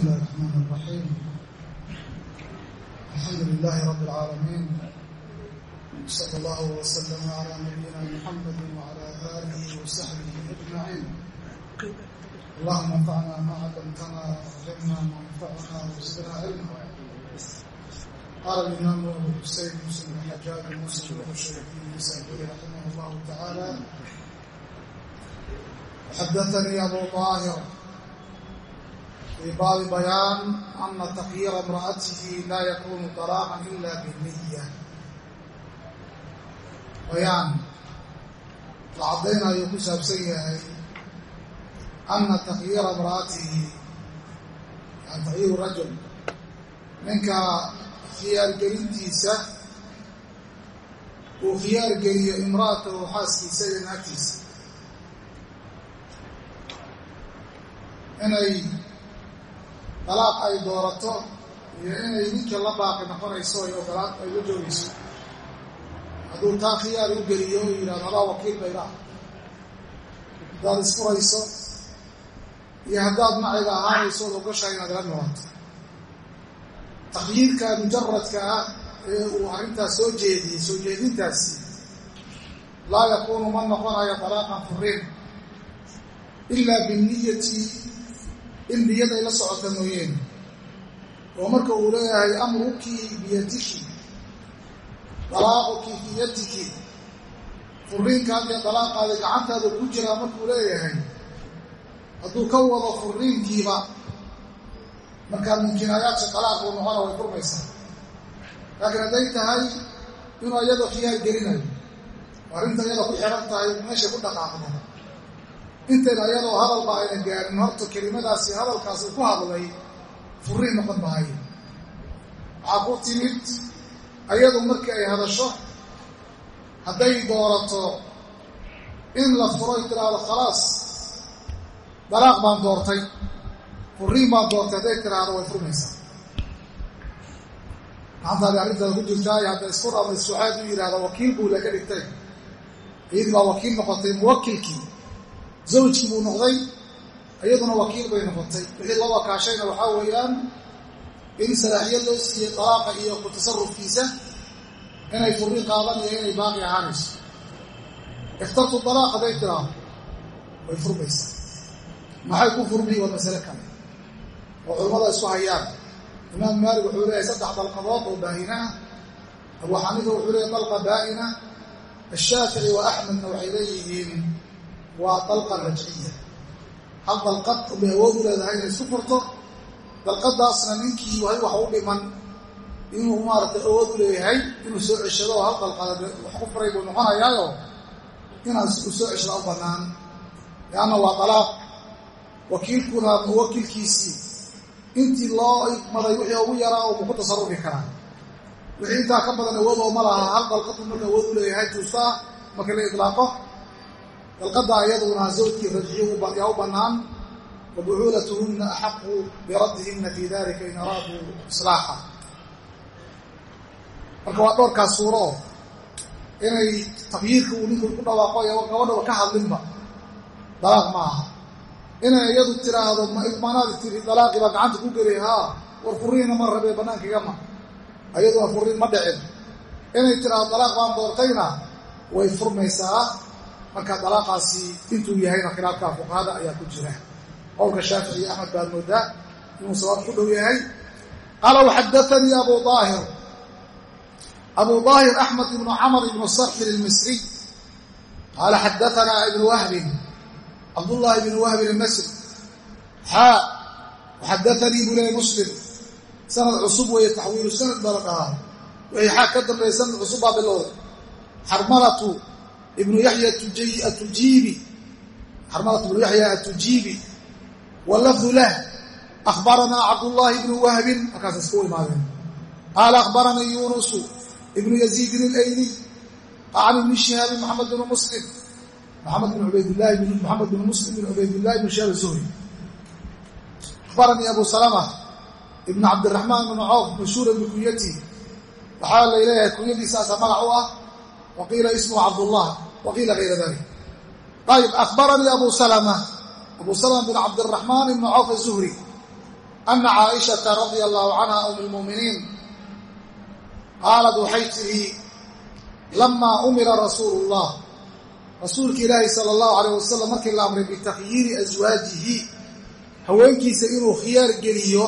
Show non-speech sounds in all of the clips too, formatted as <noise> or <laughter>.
bismi illahi raxmaan raxiim alxamdu lilaahi rabi alcaalamiin sala allahu wasalama calaa nabiyina muxamadi wacalaa aalihi wasaxbihi ajmaciin allahuma anfacnaa maa callamtana waclimnaa ma anfacnaa wasidnaa cilma qaala alimaamu abu xuseyn muslim bn xajaaj muslim washaybihi sacdiyi raximah allahu tacaala xadaanii abu daahir fii bacdi bayaan ana taqyiira imra'atihi laa yakuunu talaaqan ila biniya bayaan la caddaynayuu ku saabsan yahay ana taqyiira imra'atihi yani taqyiiru rajul ninka khiyaargelintiisa uu khiyaargeliyo imra'atahu xaaskiisa iyo naagtiisa inay dalaaq ay doorato iyo inay ninka la baaqi noqonayso ay ogolaad ay la joogayso. Hadduu taa khiyaar u geliyo u yidhahdo adaa wakiil bayla haddaad isfurayso iyo haddaad maciga ahaanayso od ogashahay inaad ila noqoto. Takhyiirka mujaradka ah ee uu arrintaas soo jeediyey soo jeedintaasi laa yakuunu ma noqonayo dalaaqan furiin ilaa binniyati in niyad ay la socota mooyeene oo marka uu leeyahay amruki biyadiki dalaaquki biyadiki furiinkaadiyo dalaaqaada gacantaada ku jiraa markuu leeyahay hadduu ka wado furiinkiiba markaa mumkinaayaadka dalaaq uu noqona way furmaysaa. Laakiin hadday tahay inuu iyada khiyaar gelinayo arrinta iyada ku xiran tahay meeshay ku dhaqaaqdo intayna iyadoo hadalba ayna gaarin. Horta kelimadaasi hadalkaas ku hadlay furiin noqon maayo waxaa ku timid ayadu markii ay hadasho hadday doorato in la furoy tiraahdo khalaas dalaaq baan doortay. Furiin baan doortay. Hadday tiraahdo way furmaysaa. Maantaadi arrintaada ku jirtaay hadda isku dhama iswaxaad u yidhahda wakiil buu laga dhigtay. Iyad baa wakiil noqotay muwakilkii zawjkii buu noqday. Iyaduna wakiil bay noqotay. Wixii loo wakaashayna waxaa weeyaan in salaaxiyo loo siiyey dalaaqa iyo ku tasarufkiisa inay furri qaadan iyo inay baaqi ahaanayso. Ikhtartu dalaaq hadday tiraahdo. Way furmaysaa. Maxay ku furmi waa masale kale. Oo culammada isku hayaan. Imaam maalik wuxuu leeyahay saddex dalqadood oo baahina. Ah abu xaniifa wuxuu leeyahy dalqa baa'ina ashaafici wa axmedna waxay waa dalqa rajciya hal dalqad bay awood u leedahay inay isu furto dalqadaasna ninkii way wax u dhiman. Inuu maaragtay awood u leeyahay inuu soo ceshado oo hal dalqada wax ku furay buu noqonayaayo inaan u soo ceshada u bannaan. Leanna waa dalaaq wakiilkuna muwakilkiisii intii loo igmaday wixii ugu yaraa mu ku tasarufi karaa. Wixii intaa ka badan awood oo ma laha. Hal dalqadu marka awood u leeyahay juustaa marka la idlaaqo dalqada iyaduna zawjkii rajciyo yaa u bannaan wa bucuulatuhunna axaqu biraddihinna fii dalika in araaduu islaaxa marka waa dhowrkaas suuro inay takyiirka uu ninku ku dhawaaqo iyo gabadhaba ka hadlinba dalaaq ma aha inay iyadu tiraahdo manaadi tiri dalaaqii baa gacanta ku gelay haa war furiinna ma rabee bannaankigama iyaduna furiin ma dhicin inay tiraahdo dalaaq baan doortayna way furmaysaa marka dalaaqaasi intuu yahayna khilaafka fuqahada ayaa ku jira. Qowlka shaafici axmed baad moodaa inuu sabaab ku dhow yahay. Qaala waxadaanii abu aahir abu aahir axmed ibnu camr ibnu sarxin ilmisriy qaala xadaanaa ibnu wahbin cabdullaahi ibnu wahbin almasri. Xaa waxadaanii buu leeyay muslim. Sanad cusub weeye taxwiilu sanad baa la dhahaa. Wixii xaa ka dambeeya sanad cusub baa bilowday. Xarmalatu ibnu yaxya atujiibi xarmalatu ibnu yaxya atujiibi walafdu lah. Akhbaranaa cabdullaahi ibnu wahbin markaas isku imaadeen. Qaala akhbaranii yunusu ibnu yaziidin alayliy can ibni shihaabin maxamed bnu muslim. Maxamed bin ubaydlahi maxamed bin muslim bin cubaydillahi bn shihaab zuhri akhbaranii abu salama ibn cabdiraxmaan bn cawf mashhuura bikunyati waxaa la leeyahay kunyadiisaasa magac u ah waqiila ismuhu cabdullah waqiila gayra dalik ayib akhbaranii abu salama abu salama bin cabdiraxmaan ibn cawf azuhri ana caaishata radia allahu canha um lmuuminiin qaalad waxay tidhi lamaa umira rasuulu llah rasuulka ilaahi sala allahu alayh wasalam markii la amray bitakhyiiri aswaajihi haweenkiisa inuu khiyaar geliyo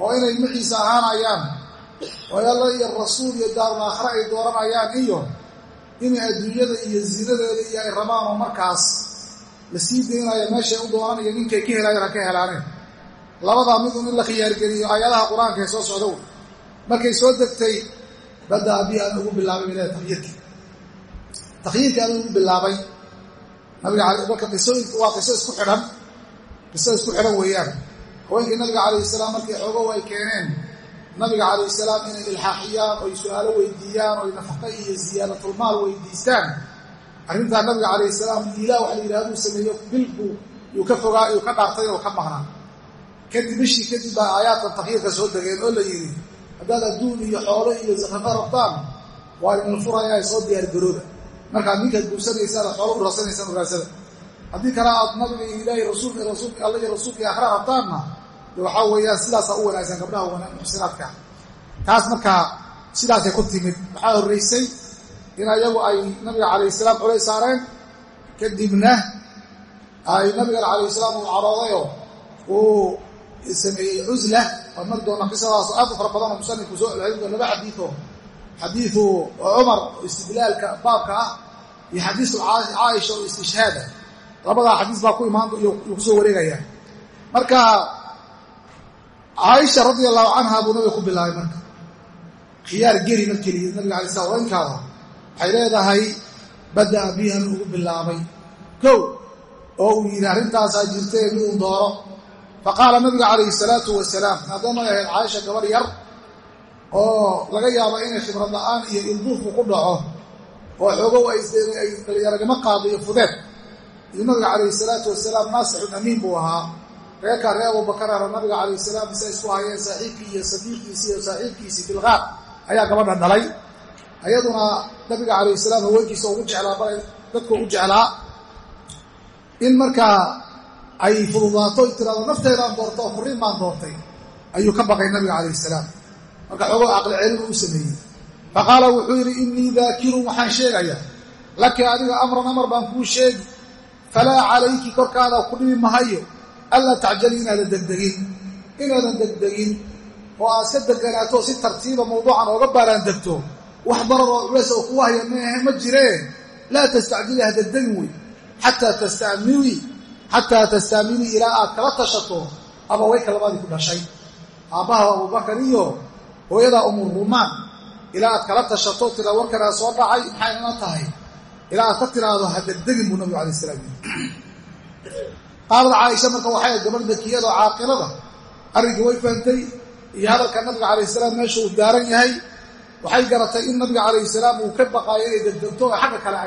oo inay maciisa ahaanayaan oo alla iyo rasuul iyo daarul aakhare ay dooranayaan iyo inay adduunyada iyo zinadeeda iyo ay rabaan oo markaas la sii daynaayo meeshay u doonanayo ninkay ka helaayeen ha ka helaaneen labadaa mid un in la khiyaargeliyo aayadaha qur'aanka ee soo socda wey markay soo degtay badaa bi aan ugu bilaabay bile takhyiirkii takhyiirkii aan ugu bilaabay. Nabiga marka qisooyinku waa qiso isku xidhan qiso isku xidhan weeyaan. Haweenkii nabiga calayhi salaam markii xoogow ay keeneen nabiga calayhi salaam inay ilxaaxiyaan oy su'aalo weydiiyaan oy nafaqo iyo ziyaadatulmaal weydiistaan. Arrintaa nabiga calayhi salaam iilah waxa la yidhahduu sameeyo bil buu yuu ka fogaa yuu ka dhaartay oo ka maqnaa kadib bishii kadib baa aayaadkan takyiirka soo degeen oo la yidhi haddaad adduun iyo xoolo iyo zakrafo rabtaan waa idin furayaa soo diyaargarooda markaad ninkaad guursanaysaan xoolo u rarsanaysaan ogaansada haddii kale aad nabiga iyo ilaahay rasuulka alla iyo rasuulka akhra rabtaanna waxaa weeyaan sidaasaa u wanaagsan gabdhaha muxsinaadka taas markaa sidaasay ku timid. Waxaa horraysay in ayagu ay nabiga calayhi salaam culay saareen. Kadibna ay nabigan calayhi salaam uu caroodayoo uu sameeyey cusla waa mari doona qisadaas aad u fara badan oo musanifku soo celcelin laba xadiioo xadiiu cumar oo istidlaalka baabka ah iyo xadiisu caaisha oo istishhaada labadaa xadiis baa ku imaan ku soo wareegaya. Marka caaisha radia allahu canha buu nabiga ku bilaabay marka. Khiyaar geli markeliya nabiga alay slam haweenkaada waxay leedahay bada'a bihan ugu bilaabay. Kow oo uu yidhi arrintaasaa jirta ee mid uu dooro. Faqaala nabiga calayhi salaatu wasalaam maadaamay ahayd caaisha gabar yar oo laga yaabo inay khibrad la'aan iyo ilduufku ku dhaco oo xoogow ay dhalinyaragimo qaado iyo fudeed. Iyo nabiga calayhi salaatu wasalaam naasixun amiin buu ahaa reerkaa ree abubakar ara nabiga calayhi salaam say isku hayeen saaxiibkii iyo sadiiqiisii iyo saaxiibkiisii bilqaar ayaa gabadha dhalay. Ayaduna nabiga calayhi salaam haweenkiisa ugu jeclaa bal dadka ugu jeclaa in markaa ay fududaato tiraado nafteedaan doorta oo furiin baan doortay ayuu ka baqay nabiga calayhi salaam. Marka xoogoo caqli celin uu sameeyey. Faqaala wuxuu yidhi innii daakirun waxaan sheegayaa laki adiga amran amar baan kuu sheegi. Falaa calayki korkaada ku dhibi mahayo allaa tacjali inaadan degdegin inaadan degdegin oo aad ka deganaato si tartiiba mawduucan ooga baaraan degto wax darar oo culeys oo kugu haya maahe ma jireen. Laa tastacjili ha degdegin wey. Xataa tastaamilii ilaa aad kala tashato abawayka labadii ku dhashay. Aabbaha abubakar iyo hooyadaa umurumaan ilaa aad kala tashato tira warkanaa soo dhacay maxaynana tahay? Ilaa aad ka tiraahdo ha degdegin buu nabigu alay salaam qaalad caaisha marka waxay gabadh dakiyadoo caaqilada. Arrinkii way fahantay iyo hadalka nabiga calayh salaam meesha uu daaran yahay. Waxay garatay in nabiga calayhi salaam uu ka baqaayo inay degdegto xagga kale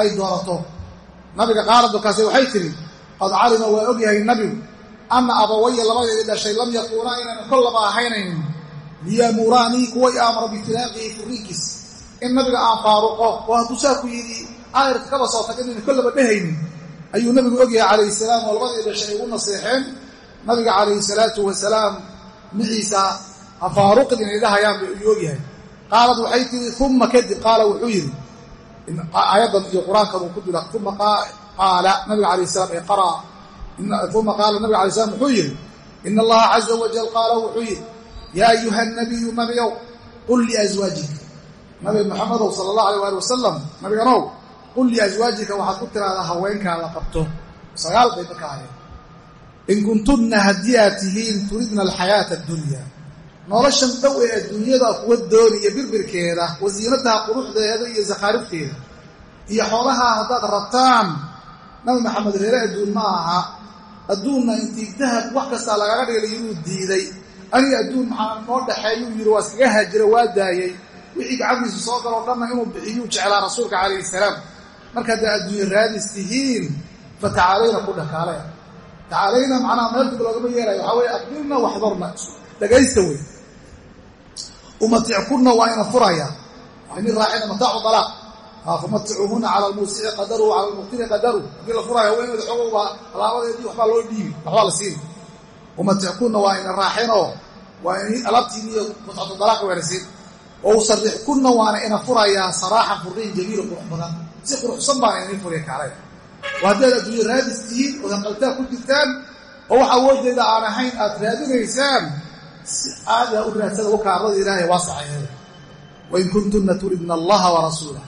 ay doorato. Nabiga qaalad markaase waxay tidhi qad calima waa og yahay nabigu anna abawaya labadeedii dhashay lam yakuunaa inaynan kollaba ahaynaynin liyamuraanii kuwa i aamra bitilaaqihi furiinkiis in nabiga aan faaruqo oo hadduu saa ku yidhi aayarka kaba soo tag inaynan kollaba dhehaynin ayuu nabigu ogyahay calayhi salaam oo labadii dhashay ay ugu naseexeen. Nabiga calayhi salaatu wasalaam miciisa ha faaruqin inay dhahayaan bay ayuu ogyahay. Qaalad waxay tihi uma kadib qaala wuxuu yidhi aayaddan iyo qur'aankan uu ku dila uma qaala nabiga alayh salam ee qara uma qaala nabiga alay slam wuxuu yidhi ina allaha caza wajal qaala wuxuu yidhi yaa ayuha nabiyu nabigow qul liaswaajika nabi maxamedow sala allah alay ali wasalam nabiganow qul liaswaajika waxaad ku tiraahdaa haweenkaada qabto sagaal bay marka ahayeen in kuntunna haddii aad tihiin turidna alxayaata addunya noloshan dhow ee adduunyada kuwa dooniya birbirkeeda wasiinadaha quruxdeeda iyo sakhaarifteeda iyo xoolahaa haddaad rabtaan nabi maxamed reere adduun ma aha adduunna intii dahab wax kastaa lagaga dhigay inuu diiday aniga adduun maxaa noo dhaxeeyuu yidhi waa iskaga haajira waa daayey wixii gacantiisu soo galoo dhanna inuu bixiyuu jeclaa rasuulka calayhi salaam marka haddaa adduunye raadis tihiin fa tacaalayna ku dhakaale tacaalayna macnaha meel dib loogama yeelayo waxaa weye aqbilna waxdarna dhagaysta wey umatickuna waa ina furaya. Nin raacina mataacu dalaaq famaticuhuna cala almuusici qadaru cala almuqtiri qadaru. Haddii la furayo haweeneeda xogowbaa alaabadeedii waxbaa loo dhiibi waxbaa la siini umatixkunna waa ina raaxinoo waa in alaabtiini iyo mutcatu dalaaqa weerasiin oo usarixkunna waana ina furayaa saraaxan furiin jamiila qurux badan si quruxsan baana inii furiya kaalay oo haddaad adduunye raadis tihiin oo hanqaltaa ku jirtaan oo wax awooddeeda aan ahayn aad raadinaysaan si aadaa u raadsada wakaarada ilaahay waasacayeeda wain kuntunna turidna allaha warasuulah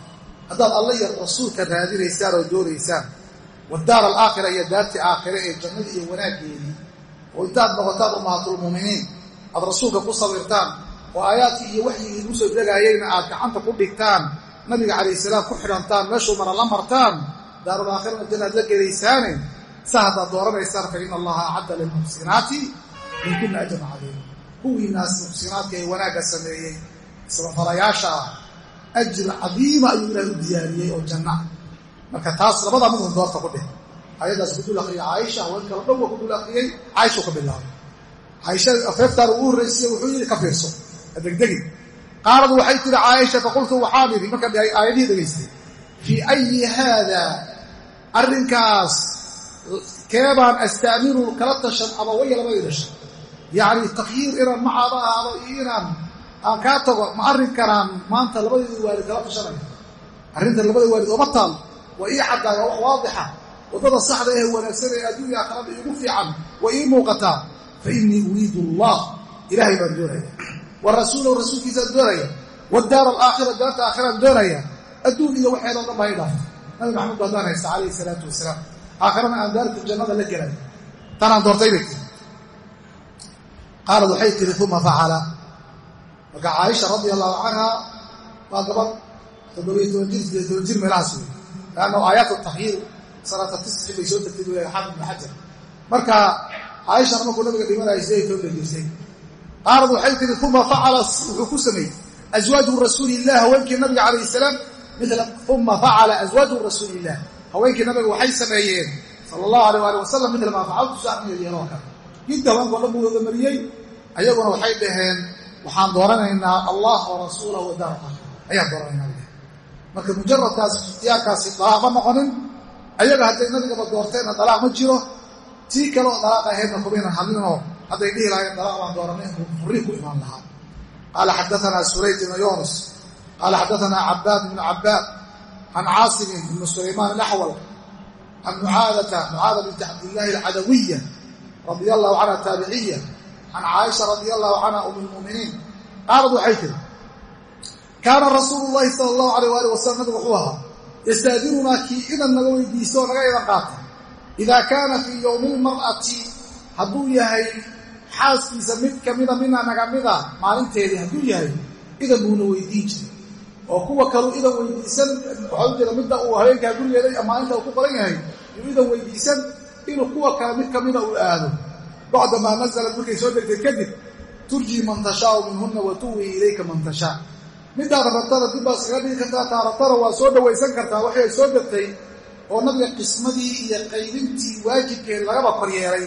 haddaad alla iyo rasuulka raadinaysaan oo doonaysaan wadaar alaakhira iyo daartii aakhire ee jannada iyo wanaaggeedii oo intaad noqotaan ummahatulmu'miniin aad rasuulka ku sabirtaan oo aayaadkii iyo waxyigii igu soo degaayeyna aad gacanta ku dhigtaan nabiga calayh salaam ku xidhantaan meeshuu mara la martaan daarulaakhirana jannaad la gelaysaane sa haddaad dooranaysaan fa ina allaha acadda lilmuxsinaati min kunna ajran cadiima kuwiinaas muxsinaadka ee wanaagga sameeyey samafalayaasha ah ajir cadiima ayuu ilaahay u diyaariyey oo janna marka taas labadaa midun doorta ku dheh ayadaas ku dul akriyay caaisha haween kala dhow waa ku dul akriyey caaishuu ka bilaabay. Caaisha afeeftaan ugu horraysiye wuxuu yidhi ka fiirso. Adegdegi qaalad waxay tihi caaisha faqultu waxaan idhi. Markaan aayadihii dhegaystay fii ayi haadaa arrinkaas keebaan asta'miru kala tashan abawaya labadii dhashay yacni takhyiir inaan macaada ahaado iyo inaan aan kaa tago ma arrinkanaan maanta labadeedii waalid kala tashanaya arrintan labada waalid ooma taal? Waa ii caddaay waa wax waadixa. Waddada saxda ee wanaagsan ee adduunya akhrada iigu fiican way ii muuqataa. Fa innii uriidu allah ilaahay baan doonaya wa rasuulahu rasuulkiisaan doonaya. Wadaara alaakhira daarta aakhiraan doonaya. Adduun iyo waxeedoo dhan baa i dhaafta nabi maxamed baadaan haysta calayhi salaatu wasalaam. Aakhirana aan daarta jannada la gelay tanaan doortay bay tiri. Qaalad waxay tihi uma facala marka caaisha radia allahu canha waa gabadh toddobiyo toban jir sideed toban jir meelahaas wey leanna aayaat takhyiir salaata tisxi bay soo degtay buu xaafid ibn xajar. Marka caaishana markuu nabiga dhimanaya sideed toban jirsay qaalad waxay tihi uma facala wuxuu ku sameeyey aswaaju rasuuli illah haweenkii nabiga calayh salaam uma facala aswaaju rasuuli illah haweenkii nabiga waxay sameeyeen sala allahu alay ali wasalam mila maa facaltu saamiyo yeeloo kale jidda haweenkao dhan buu wada mariyey ayaguna waxay dhaheen waxaan dooranaynaa allah wa rasuulah wa daar aakhira ayaan dooranaynaa marka mujaradkaas ikhtiyaarkaasi dalaaq ma noqonin ayaga hadday nabigaba doorteenna dalaaq ma jiro tii kaleoo dalaaq ahaydna kumaynan hadlinoo hadday dhihi lahayen dalaaq baan dooranay furrii ku imaan lahaa. Qaala xadaanaa surayj ibnu yunus. Qaala xadaanaa cabaad ibnu cabaad can caasimin ibnu sulaymaan alaxwal can mucaadata mucaada binti cabdillaahi alcadawiya radia allahu canha taabiciya can caaisha radia allahu canha um lmuminiin qaalad waxay tiri kaana rasuulu llahi sala allahu alayh waalih wasalam nabigu wuxuu ahaa yastaadinunaa kii idan naga weydiisto naga idan qaata idaa kaana fii yowmi lmar'ati hadduu yahay xaaskiisa mid kamida mina naga mida maalinteedii hadduu yahay idan buuna weydiin jiray oo kuwa kaluu idan weydiisan waxaa u jeeda midda uu habeenkaa gurigeeda maalinta uu ku qoran yahay yuu idan weydiisan inuu kuwa kale mid kamida uu aado. Bacda maa nasalat markay soo degtay kadib turjii man tashaau minhunna wa tuwii ilayka man tashaa. Midaad rabtana dib baad iskaga dhigi kartaa taa rabtana waa soo dhawaysan kartaa waxay soo degtay oo nabiga qismadii iyo qaybintii waajibkeed lagaba koryeelay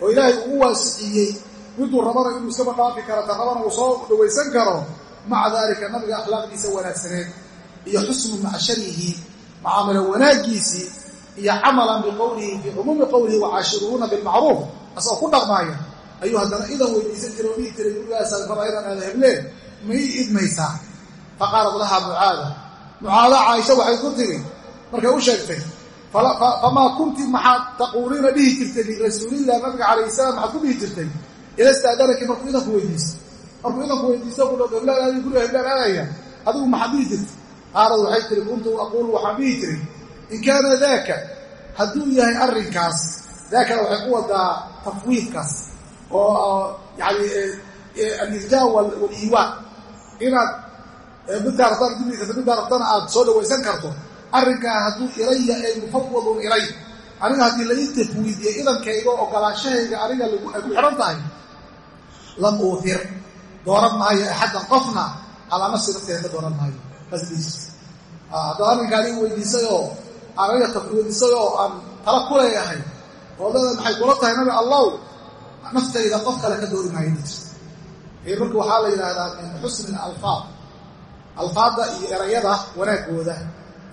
oo ilaahay ugu waasiciyey miduu rabana inuu iskaba dhaafi karo ta uu soo dhawaysan karo maca daalika nabiga akhlaaqdiisa wanaagsaneed iyo xusnu macsharihi macaamilo wanaaggiisii iyo camalan biqowlihi fii cumuumi qowlihi wacaashiruuna bilmacruuf. Asagoo ku dhaqmaaya ayuu haddana idan weydiisan jiray oo dhihi jiray inaan aada hebleen? Ma ii idmaysaa faqaalat lahaa mucaada. Mucaada caaisha waxay ku tiri markay u sheegtay famaa kunti maxaad taquuliina dhihi jirtay lirasuulilah nabiga calayh salaam maxaad ku dhihi jirtay ila istaadanaki markuu idanku weydiisto. Markuu idanku weydiisto ku dhow heblaan aadi guriga heblaan aadaya adigu maxaad dhihi jirtay qaalad waxay tiri kuntu aquulu waxaan dhihi jiray in kaana daaka hadduu yahay arrinkaas daakana waxay ku wadaa tafwiidkaas. Oo yani alirjaa waliiwaa inaad middaa rabtana dibigasa middaa rabtana aad soo dhawaysan karto arrinkaa hadduu ilaya ay mufawadun ilay aniga haddii la ii idankayga ogolaanshahayga aniga ay ku xidhan tahay lam uuhir dooran maayo axaddan qofna calaa nafsi nafteeda dooran maayo. Basdiis haddaba arrinka aniga weydiisayoo aniga tafwiidisayoo aan tala ku leeyahay oo maxay kula tahay nabi allow naftayda qof kale ka doori maayo marka waxaa la yidhaahdaa min xusni alfaad alfaadda iyo erayada wanaagooda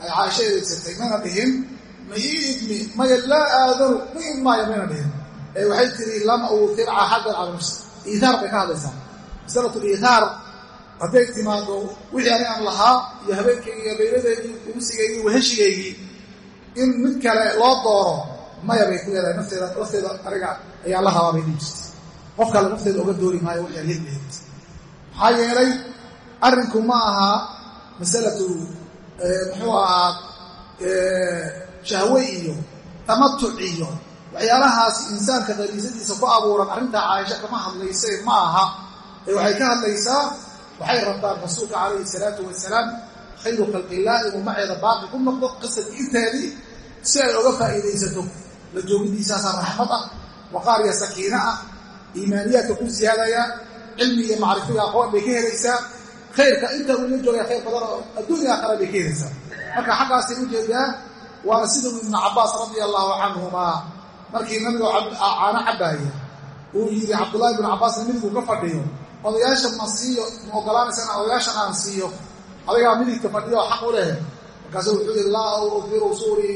ay caaisho edeegsatay mayna dhihin? Ma ii idmi maya laa aadanu ma idmaayo mayna dhihin? Ee waxay tiri lam uutir axadan cala nafsi iitaar bay ka hadlaysaa. Masalatu liitaar hadday timaado wixii ani lahaa iyo habeenkaygii iyo layladeedii umsigaygii waheshigaygii in mid kale loo dooro maya bay ku leedahay. Nafteeda lafteeda aniga ayaa la rabaa bay qof kale nafteeda oga doori maayo waxay heli maxaa yeelay arrinku ma aha masalatu muxuu ahaa shahwe iyo tamatuc iyo waxyaalahaas insaanka qariisadiisa ku abuuran arrintaa caaisha kama hadlayse ma aha. Waxay ka hadlaysaa waxay rabtaan rasuulka calayhi salaatu wasalaam khayru khalqillaahi inuu maceeda baaqi ku noqdo qisadkii inteedii si ay oga faa'iidaysato la joogidiisaasaa raxmad ah waqaar iyo sakiino ah iimaaniyaadka ku siyaadaya cilmi iyo macrifiga aqoon bay ka helaysaa khayrka inta uu la joogaya khayr badan oo adduunya aakhara bay ka marka xaggaasay u jeedaa waana sida ibnu cabbaas radia allaahu canhumaa markii nabiga caano cabbaaya uu yidhi cabdullahi ibnu cabbaasna midiguu ka fadhiyo odayaasha ma siiyo ma ogolaanaysana odayaashan aan siiyo adigaa midigta fadhiyo xaq u leh. Markaasu wuxuu yidhi laa ufiru suuri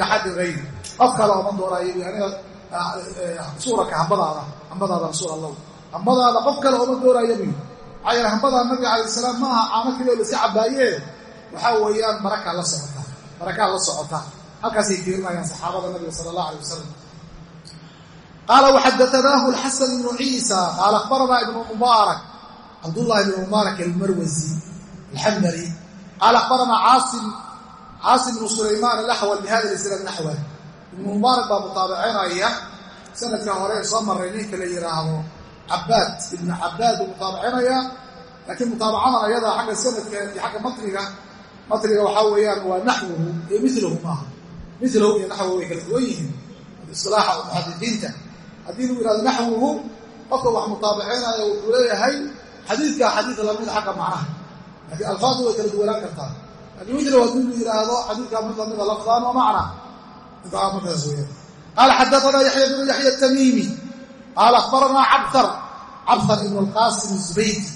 axadin hayri qof kale oman doonaayo aniga suuraka hambadaada hambadaada rasuul allah hambadaada qof kale oma doonaayo buy maxaa yeele hambadaa nabiga calayh salaam ma aha caano keliyo laiska cabbaaye waxaa weeyaan barakaa la socota barakaa la socota. Halkaasay fiirinayaan saxaabada nabiga sala allah alay wasalam qaala waxadaanaahu alxasan ibnu ciisa. Qaala akhbaranaa ibnu mubaarak. Cabdullahi ibnu mubaarak almarwasi alxambali qaala akhbaranaa caasim caasim ibnu sulaymaan alaxwal bihada lisnaad naxwal ibnu mubaarak baa mutaabicinaya sanadka hore soo maray ninka la yidhaahdo cabaad ibnu cabaad buu mutaabicinaya laakiin mutaabacadan ayada xagga sanadka iyo xagga matniga matniga waxaa weeyaan waa naxwuhu iyo milahu maaha. Milahu iyo naxwuhu way kala duwan yihiin isilaaxa muxadidiinta haddii lagu yihahdo naxwuhu qofka wax mutaabicinaya wuxuu leeyahay xadiidkaa xadiid lamida xagga macnaha. Laakiin alfaadu way kala duwanaan kartaa. Laakiin milahu haddii lu yidhaahdo xadiidkaa mid lamida lafdaan wa macna intaa markaas weeyaan. Qaala xadaanaa yaxya bnu yaxya tamiimi qaala akhbaranaa cabtar cabtar ibnu alqaasim azubaydi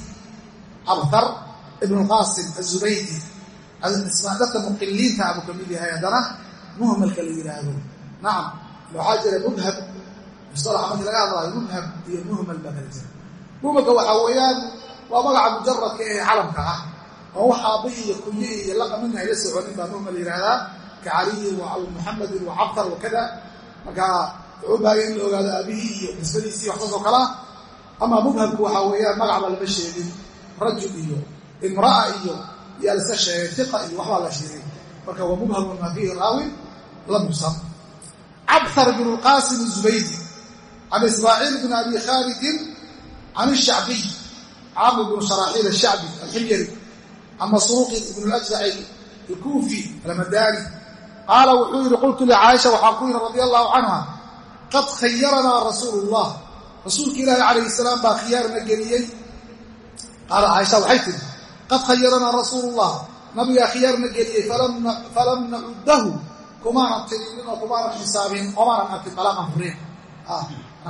cabtar ibnu alqaasim azubaydi dadka muqiliinta abuu ka mid yahay haddana muhmalka la yidhaahdo nacam waxaa jira mubham mustalaxa markii laga hadlaayo mubham iyo muhmal baa kala jira muhmalka waxaa weeyaan waa magaca mujaradka ee calamka ah oo wax aabbi iyo kunye iyo laqa midna ayla soconin baa muhmal yidhahdaa ka caliyin wa muxamedin wa cabtar wakada marka wuxuu baagay in la ogaado aabihii iyo nisbadiisii waxsaas oo kalea ama mubhamku waxaa weeyaan magacba lama sheegin rajul iyo imra'a iyo yaa sheegay iqa iyo waxbaa la sheegay. Marka waa mubhamun maa fiihi raawin lam yusam cabhar bn lqaasim zubaydi can ismaaciil bn abi khaalidin can shacbiy camr bn sharaaxiil ashacbi alximyari can masruuqin ibn lajraci alkuufi almadani qaala wuxuu yidhi qultu licaaisha waxaan ku yidhi radia allahu canha qad khayaranaa rasuulu llah rasuulka ilaahi calayhi salaam baa khiyaarna geliyey. Qaala caaisha waxay tidhi qad khayaranaa rasuulu llah nabigaa khiyaarna geliyey falam nacuddahu kumaanan tirinin oo kumaanan xisaabin omaanan arkin dalaaqan furiin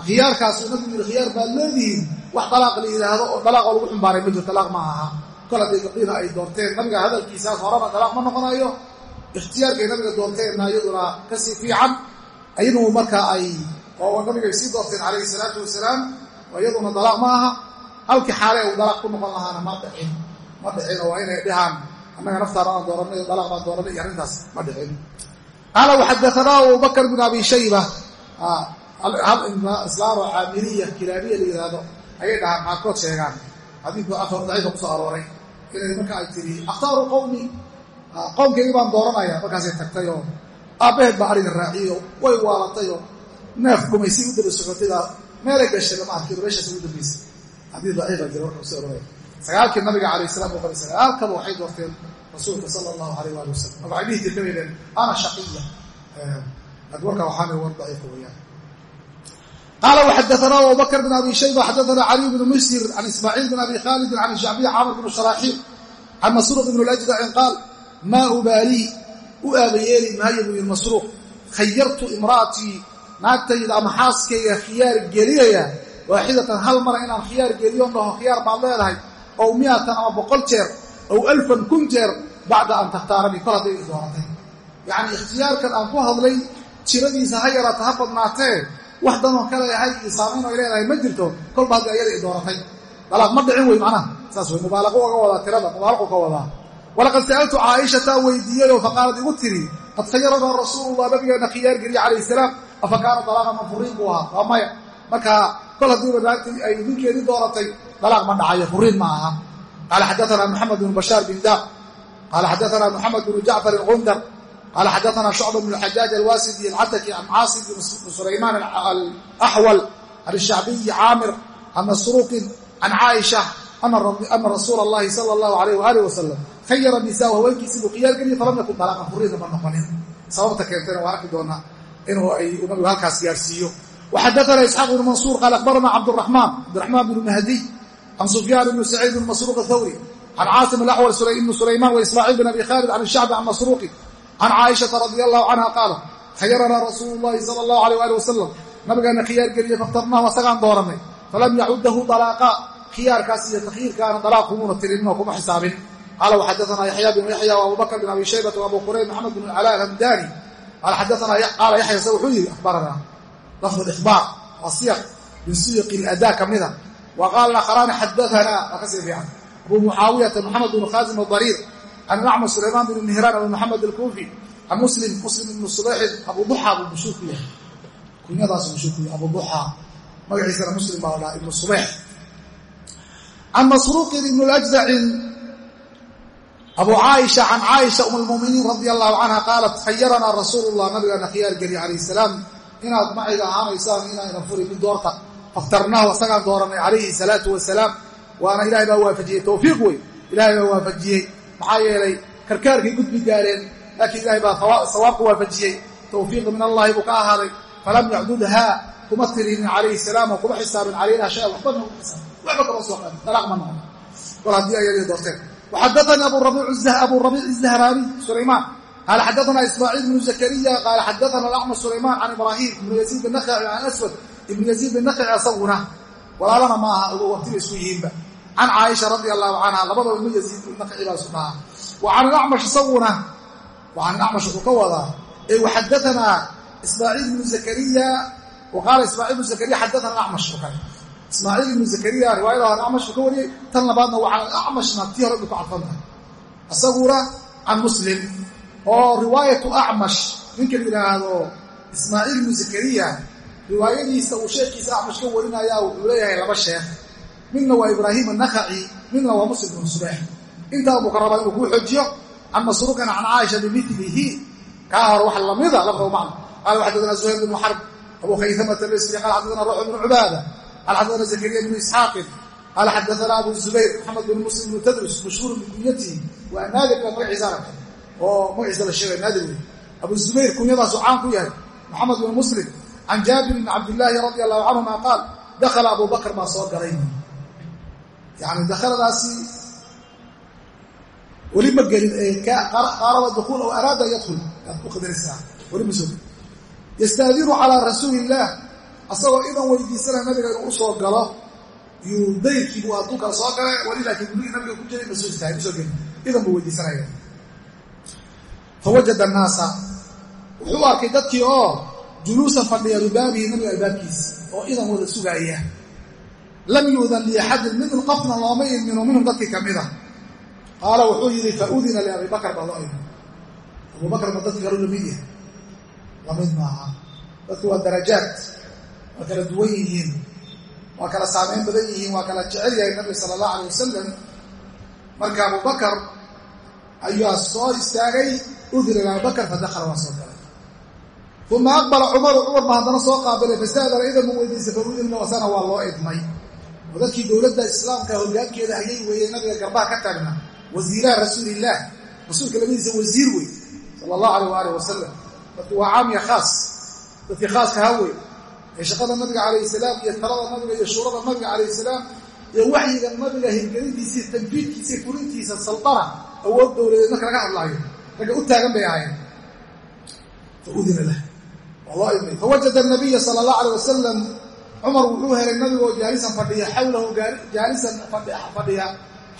khiyaarkaasuu nabigu yidhi khiyaar baad leedihiin wax dalaaq la yidhaahdo oo dalaaqoo lagu xumbaaray ma jiro dalaaq ma aha. Kol hadday gabdhiina ay doorteen nabiga hadalkiisaas horena dalaaq ma noqonayo. Ikhtiyaarkay nabiga doorteenna iyaduna ka sii fiican iyadu markaa ay oo nabigay sii doorteen calayhi salaatu wasalaam oo iyaduna dalaaq ma aha. Halkii xaale uu dalaaq ku noqon lahaana ma dhicin ma dhicin oo waa inay dhihaan. Annaga naftaana aan dooranay dalaaq baan dooranay iyo arrintaas ma dhicin. Qaala waxadaanaa abubakr bn abi shayba. Hal islaamo caamiriya kilaabiya la yidhaahdo ayay dhahaan qaarkood sheegaan? Xadiidku afar daciifa ku soo arooray. Inay marka ay tiri akhtaaru qowmi qowmkeygii baan dooranaya markaasay tagtayoo aabbaheed baa ariga raaciyo way waalatayoo. Neef dhumaysay u daba socotaydaa meelay gashay lama arkido meeshaas ugu dambaysay xadiid daciifa jira warka ku soo arooray sagaalkii nabiga calayh salam u qabay sagaalkaba waxay doorteen rasuulka sala allahu alayh waali marka waxay dhihi ana shaqiya. Warkaa waxaana war daciifa weeyaan. Qaala waxadaanaa abubakr bn abi shayba xadaana caliy bnu musir can ismaaciil bn abi khaalidin can shacbiy camr bn sharaaxiil can masruuq ibn lajracin qaal maa ubaalii u aabayeeli maayo buu yidhi masruuq khayartu imra'atii naagtayda ama xaaskayga khiyaar geliyaya waaxidatan hal mara inaan khiyaar geliyon dhaho khiyaar baad leedahay ow miatan ama boqol jeer ow alfan kun jeer bacda an takhtaaranii kol hadday dooratay yacnii ikhtiyaarkan aan ku hadlay jiradiisa ha yaraata ha badnaatee wax danoo ka leeyahay iyo saamayn ay leedahay ma jirto kolba haddii ayada i dooratay dalaaq ma dhicin wey macnaha saas wey mubaalaqo oga wadaa tirada mubaalaqu ka wadaa walaqad sa'altu caaishata weydiiyeyoo faqaalad igu tiri qad khayaranaa rasuulullah nabigeena khiyaar geliye calayh salaam afa kaana dalaaqa manfuriin buu ahaa. Waa maya. Marka kol haddiiba naagtii ay ninkeedii dooratay dalaaq ma dhacayo furiin ma aha. Qaala xadaana maxamed bnu bashaar bin daaq qaala xadaana maxamed bnu jacfar gundar qaala xadaana shucba bnu xajaaj alwaasidi alcataki can caasim bn sulaymaan alaxwal can shacbiyi caamir can masruuqin can caaisha ana rasuula allahi sala allahu alayh waalih wasalam khayara nisaa haweenkiisiibuu khiyaar geliye falam yakun dalaaqan furiina ma noqonin sababta keentayna waa arki doonaa inuu ay nabigu halkaas gaarsiiyo waxadaana isxaaq bnu mansuur qaal akhbaranaa cabduraxmaan cabdiraxmaan bnu mahdiy can sufyaan bni saciid bn masruuq ahawri can caasim alaxwar ibnu sulaymaan waismaaciil bn abi khaalid can shacbi can masruuqi can caaishata radi allahu canha qaala khayaranaa rasuulu llahi sala allahu alay ali wasalam nabigaana khiyaar geliyey fakhtarnaahu asagaan dooranay falam yacudahu dalaaqa khiyaarkaas iyo takyiirkaana dalaaq kumuna tirinoo kuma xisaabin qala wxadaana yaxya binu yaxya abubakr bin abi shaybat abu qurayb maxamed bin cala alhamdani qaala yaxyase wuxuu yidhi ahbarana lafd ibaar waa siyaq min siyaqi ada ka mida wa qaala akharaani xadaanaa waa ka sii fiican abu muxaawiyata maxamed binu khaasim adariir can acmar sulaymaan bn mihraan abu maxamed alkuufi can muslim muslim ibnu subayxin abu duxa buu bushuur ku yahay kunyadaasu bushuur ku yahay abu duxa magaciisana muslim baa la dhaha ibnu subayx can masruuqin ibnu lajzacin abu caaisha can caaisha um almuminiin radia allahu canha qaalat khayaranaa rasuulu llah nabigaana khiyaar geliye calayh salaam inaad maciga ahaanaysaan inaynan furi mid doorta. Fakhtarnaahu asagaan dooranay calayhi salaatu wasalaam waana ilaahay baa waafajiyey towfiiq wey ilaahay baa waafajiyey. Maxaa yeelay karkaarkay gudbi gaareen laakiin ilaahay baa sawaabka waafajiyey. Towfiiq min allahi buu ka ahaaday falam yacdudhaa kuma tirinin calayhi salaam oo kuma xisaabin calayna shaya waxba nagu xisaab waxba kama soo qaadin dalaaq ma noqon. Kol haddii ayadii doorteen waxadaanii abu rabiic الzahraani sulaymaan qaala xadaana ismaaciil bnu zakariya qaala xadaana acmar sulaymaan can ibraahim ibnu yaziid binakci can aswad ibnu yaziid binakci asaguna walaalana ma aha watiba isku yihiinba can caaisha radia allahu canha labadaba ibnu yaziid binakci baa isu dhahaa wa can acmash isaguna wa can acmash wuxuu ka wadaa ee waxadaanaa ismaaciil ibnu zakariya wa qaala ismaaciil ibnu zakariya xadaana acmash oo kale ismaaciil ibnu zakariya riwaayada hore acmash uu ka wariyey tan labaadna waa can acmashna tii hore bay ku cadfantahay isaguna can muslim oo riwaayatu acmash ninka la yidhaahdo ismaaciil ibnu zakariya riwaayadiisa uu sheekhiisa acmash ka warinaya wuxuu leeyahay laba sheekh. Midna waa ibraahim annakhaci midna waa muslim ibnu subeex intaa buu ka rabaa inuu kuu xojiyo can masruuqin can caaisha bimilihi kaa hore wax lamida labada macno qaala waxadadana zuhayr bnu xarb abu khaytamata lisri qaala xadadana ruux bnu cubaada qaala xadadana zakariya bnu isxaaqin qaala xadaana abu zubayr maxamed bn muslim bnu tadrus mashhuur bikunyatihi waa naadir baa magaciisa aragtay oo magaciisa la sheegay naadir wey abu zubayr kunyadaasu caan ku yahay maxamed bn muslim can jaabir bn cabdillaahi radi allahu canhuma qaal dakhala abu bakr baa soo galay yani dakhaladaasi weli ma gelin qaaraba dukuul aw araada an yadkhul aad ku qadaraysaa weli ma soo yastaadinu calaa rasuuli illaah asagoo idan weydiisanaya nabiga inuu u soo galo yuu dayrkiibuu hadduu kala soo gale weli laakiin gurigii nabiga ku jiray ma soo istaagay ma soo gelin. Idan buu weydiisanaya fawajada annaasa wuxuu arkay dadkii oo juluusan fadhiya bibaabihi nabiga albaabkiisa oo idan wada sugaaya. Lam yuudan liaxadin minhum qofna looma idmino minhum dadkii ka mida qaala wuxuu yidhi faudina liabi bakr baa loo idmin abu bakr ma dadki kalu la mid yahay? Lamid maaha. Dadku waa darajaad waa kala duwan yihiin. Waa kala saameyn badan yihiin. Waa kala jecel yahay nabiga sala allahu alay wasalam marka abu bakr ayaa soo istaagay udina liabi bakr fadakhala waa soo galay. Uma aqbala cumaru cumar ba haddana soo qaabilay fastaadana idan mu weydiisay faudina wasana waa loo idmay. Oo dadkii dowladda islaamka hogaankeeda hayay weeye nabiga garbaha ka taagna wasiiraha rasuulillaah rasuulka labadiisa wasiir wey sala allahu alayh waalih wasalam dadku waa caam iyo khaas. Dadkii khaaska ha wey ee shaqada nabiga calayhi salaam iyo talada nabiga iyo shuurada nabiga calayhi salaam iyo waxyiga nabiga hirgelintiisa tanfiidkiisa fulintiisa saldana awood dowladeed marka laga hadlaayo ragga u taagan bay ahaayeen. Faudina lah waa loo idmay fawajada nabiya sala allahu alayh wasalam cumar wuxuu helay nabigoo jaalisan fadhiya xawlahu jaalisan fadhiya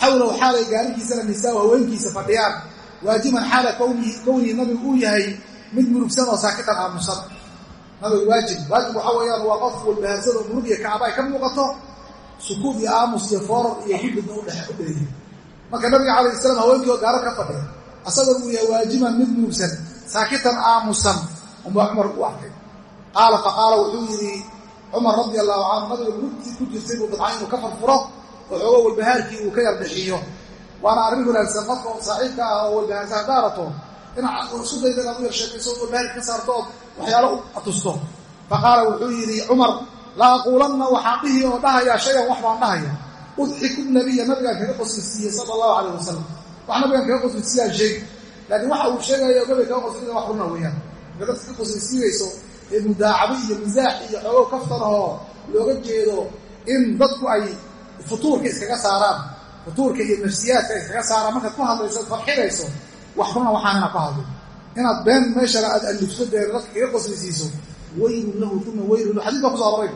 xawlahu xaalay gaarigiisana nisaa haweenkiisa fadhiyaan. Waajiban xaala kownihi nabigu uu yahay mid murugsan oo saakitan aamusan nabiga waajib. Waajib waxaa weeyaan waa qof walbaharsado murug iyo kacaba ay ka muuqato sukuud iyo aamus iyo foorar iyo udhex u dheeyi marka nabiga calayh salaam haweenkii oo gaaro ka fadhiya asagoo uu yahay waajiban mid nuugsan saakitan aamusan unbaa cumar u arkay. Qaala faqaala wuxuu yidhi cumar radi allahu canhu nabiga mugtii ku jirtay buu dabcan inuu ka farfuro oo xoogo walbahaarkii uu ka yarbixiyo waana arrin wanaagsan qofka saaxiibka ah oo walbahaarsa hadaarato inaad isku dayda inaad u yar sheekayso walbahaarki ka saarto waxyaalo u atusto faqaala wuxuu yidhi cumar la aquulanna waxaan dhihi oo dhahayaa shayan wax baan dhahaya udxiku nabiya nabigaan kaga qoslaysiiyey sala allahu calayh wasalam wax nabigaan kaga qoslaysiiyaan sheegi laakiin waxa uu sheegayo nabiga kaga qoslaysiya wax runa weeyaan. Marka dadka ka qoslaysiinayso ee mudaacabe iyo misaax iyo xoogo kaftanahoo looga jeedo in dadku ay futuurka iskaga saaraan futuurka iyo nafsiyaadka iskaga saaraan. Markaad ku hadlayso farxinayso wax runa waxaan ku hadlo inaad been meeshana aad alifso dee dadka kaga qoslaysiiso weylun lahu uma weylun xadiis baa kuso aroray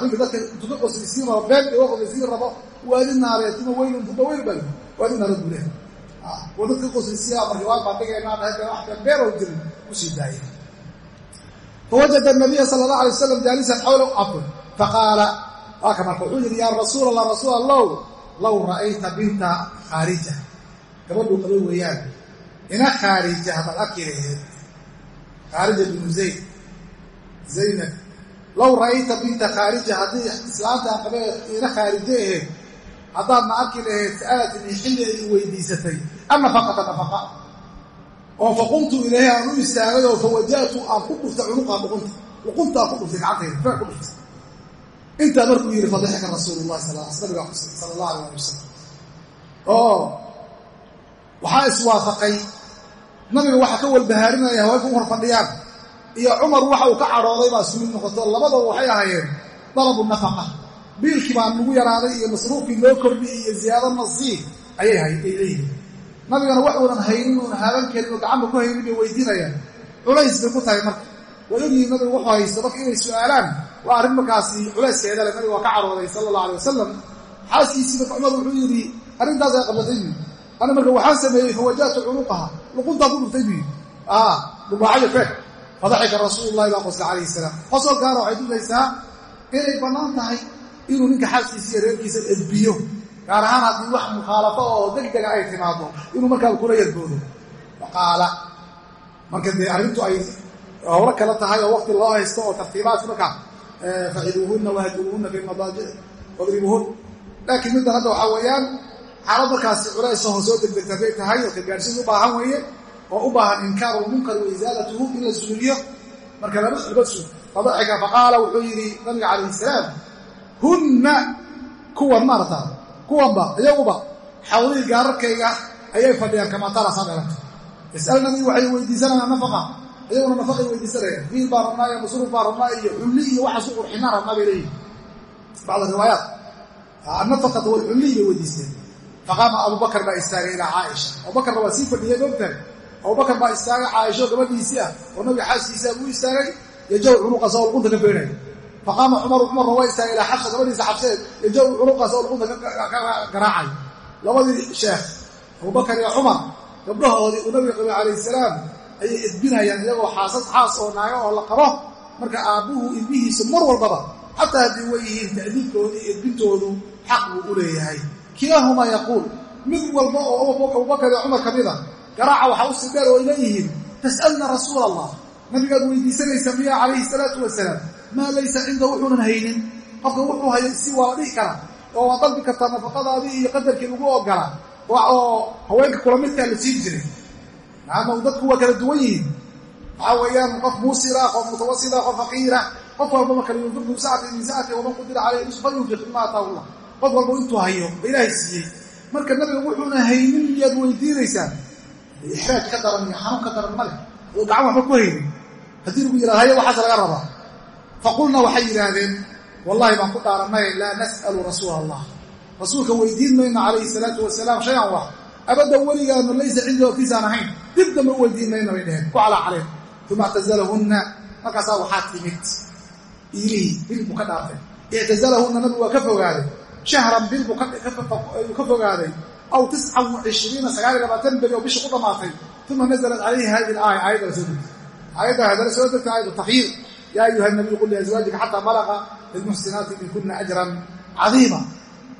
ninka dadka intu ka qoslaysiin rabo been uga qoslaysiin rabo waadi naareed uma weylun uma weyl bal waadi naareed buu leehay wa dadka qoslaysiya marka waa baan dhigaynaa dhahay wax been oo jirin u sii daaya fawajada nabiya sala allah alay wasalam jaalisan xawla afur faqaala waaka marka wuxuu yidhi yaa rasuul allah rasuul allow low ra'ayta binta khaarija gabadhuu ina khaarija haddaad arki laheed khaarija binu zayd. Zaynab. Low ra'ayta binta khaarija haddii islaamtaan qabee ina khaarije aheed haddaadna arki laheyd sa'alatnii xilli ay weydiisatay. Annafaqata nafaqa. Oo faqumtu ilayhi aan u istaagay oo fawaja'tu aan ku dhuftay cunuqaa dhuqunta luquntaan ku dhuftay gacantayda feer ku dhuftay intaa markuu yidhi fadaxika rasuulu llahi sal nabiga xusay sala allah alayh ali oo waxaa iswaafaqay nabiga waxa ka walbahaarinaya haweenka u hor fadhiyaan iyo cumar waxa uu ka cadhooday baa mid noqoto labadaba waxay ahaayeen dalabu nafaqa. Biilkii baa nagu yaraaday iyo masruufkii loo kordhiyey iyo ziyaado nasiib ayay ay leeyihiin. Nabigana wax uunan haynin uuna haaban karin oo gacanba ku haynin bay weydiinayaan. Culays bay ku tahay marka. Way nabiga wuxuu haysto marka inay su'aalaan waa arrin markaasi culayskeeda le nabiga waa ka cadhooday sala allah alay wasalam xaaskiisii marka cumar wuxuu yidhi arrintaas ay qablatay buu ana marka waxaan sameeyey fawaja'tu cunuqaha luquntaa ku dhuftay buu yidhi. Dhubaacayo feeg fadaxika rasuulu llahi baa qosla calayhi salaam. Qosolkaana waxay tulaysaa inay bannaan tahay inuu ninka xaaskiisa iyo reerkiisa edbiyo. Gaar ahaan haddii wax mukhaalafo oo degdega ay timaado inuu markaa kula yarboodo. Faqaala marka dee arrintu ay howlo kala tahay oo waqti loo haysto oo tartiibaadka markaa faciduuhunna wahjuruuhunna fi madaajic wadribuhun laakiin middan waxaa xaalad markaasi culaysahoo soo degdegta haday tahay oo kalgaarhsiin u baahan weeye oo u baahan inkaaru lmunkar wa isaalatuhu in la suuliyo. Marka laba su fadaxika faqaala wuxuu yidhi nabiga calayhi salaam hunna kuwan maarata kuwanba iyaguba xawlihii gaararkayga ayay fadhiyaan kamaa tara saad aragto yas'alnanii waxay weydiisanayaan nafaqa iyaguna nafaqay weydiisanayaan. Biil baa rabnaa iyo masruuf baa rabnaa iyo xulli iyo waxaas u qurxinaa rabnaa bay leeyihiin bacda riwaayaat. Annafaqata walxulliy bay weydiisteen faqaama abubakar baa istaagay ilaa caaisha abubakarna waa sii fadhiyay moogtahay abubakar baa istaagay caaisho gabadhiisii ah oo nabiga xaaskiisaa buu istaagay yajaw cunuqas oo luqunta ka beynaya faqaama cumaru cumarna waa istaagay ilaa xabsa gabadhiisa xabseed yajaw cunuqaas oo luqunta garaacay labadii sheekh abubakar iyo cumar gabdhahoodii uu nabiga qabay calayhi salaam ayay edbinayaan iyagoo xaasas xaas oo naago oo la qabo marka aabbuhu ilmihiisa mar walbaba xataa haddii way yihiin ta'diibkoodii edbintoodu xaq buu u leeyahay kilaahumaa yaquul mid walba oo abubakar iyo cumar ka mida garaaca waxaa u sii dheer oo ay leeyihiin tas'alna rasuula allah nabigaad weydiisanaysa miya calayhi salaatu wasalaam maa laysa cindahu wuxuunan haynin? Qofka wuxuu hayay si waa la dhihi karaa oo waa dalbi kartaa nafaqadaadii iyo qadarkii lagu ogolaa oo haweenka kula midkaa la siin jiray. Maama dadku waa kala duwan yihiin. Waxaa weeyaan qof muusira qof mutawasita qof faqiira qof walba marka yunfiqu sacati min sacati waman qudira llah qof walba intuu hayo ba ilaahay siiyey. Marka nabiga wuxuuna haynin miyaad weydiinaysaa ixraaj ka daran iyo xanuun ka daran male oo gacan waxba ku haynin. Haddii lagu yihahdo haya waxaas laga rabaa. Faqulna waxay yidhaahdeen wallahi baan ku dhaarannay laa nas'alu rasuula allah rasuulka weydiin mayno calayhi salaatu wasalaam shay an wax abaddan weligaanu laysa cindii hortiisaan ahayn dib damba u weydiin mayno bay dheheen ku calaa caleen uma ictazalahunna markaasaa waxaa timid. Iilihii bil buu ka dhaartay. Ictazalahunna nabigu waa ka fogaaday shahran bil buu ka fogaaday. Aw beri oo bisha ku dhammaatay uma nazalat calayhi hadihi alaaya aayadda soo degtay. Aayadda hadala soo degtay aayadu takyiir yaa ayuha nabiyu qul liazwaajika xataa balaqa lilmuxsinaati minkuna ajran cadiima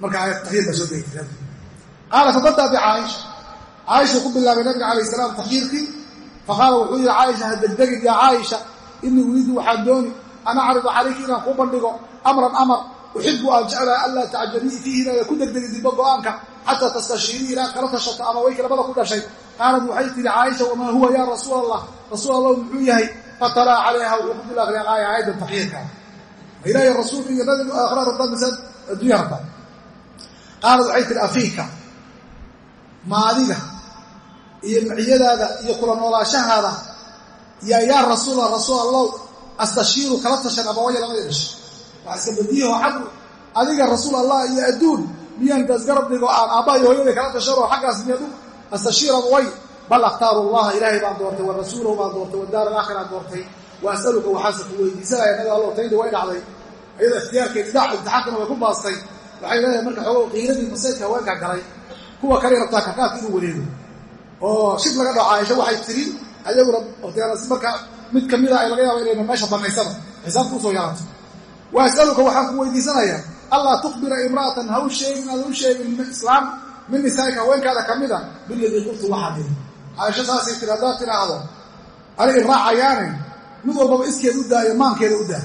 marka aayad taxyiir baa soo degay qaala fabada bicaaisha caaisha ku bilaabay nabiga calayh salaam taxyiirkii faqaala wuxuu yihi caaisha ha degdegin yaa caaisha inii uriidu waxaan dooni an acridu calayki inaan kuu bandhigo amran amar uxibu aan jeclaha anlaa tacjanii fiihi inaada ku degdegin dibba go'aanka xataa tastashiirii inaad kala tashato ama wayka labada ku dhashay qaalad waxay tihi caaisha wamaa huwa yaa rasuul allah rasuul allah muxuu yahay fatalaa calayha wuxuu ku dul akriya aaya aayaddan taxyiirka ilaahay rasuulka iyo nabigu aakhira rabtaa misad adduunya rabtaa qaalad waxay tihi afiika maadiga iyo maciyadaada iyo kula noolaashahaada yaa yaa rasuula rasuul allow astashiiru kala tashan abawaya labada dhashay waa iska badiyaho xag adiga rasuul allah iyo adduun miyaan intaas garab dhigo aan aabbaha iyo hooyaday kala tashanoo xaggaas miyadu astashiir abaway bal akhtaaru allaha ilaahay baan doortay wa rasuulahu baan doortay wa daar alaakhiraan doortay. Wa as'aluka waxaase ku weydiisanaya nabi allow way dhacday. Iyada ikhtiyaarkeedi dhac imtixaankana way ku baastay. Waxay leedahay marka xoogo qiiradii masaydka haweenka galay kuwa kale rabtaa karkaadka inuu wareego. Oo shib laga dhaco caaisho waxay tiri ayaguna marka mid kamida ay laga yaaba inayna meesha banaysaba xisaabta u soo yaraato wa as'aluka waxaan ku weydiisanayaa allaa tukhbira imra'atan ha u sheegin aad u sheegin islaam min nisaa'ika haweenkaada ka mida biladii qultu waxaa tiri caaisho saasay tiri haddaad tidhaahdo ani iraacayaane mid walbaba iskeed u daayo maankeeda u daa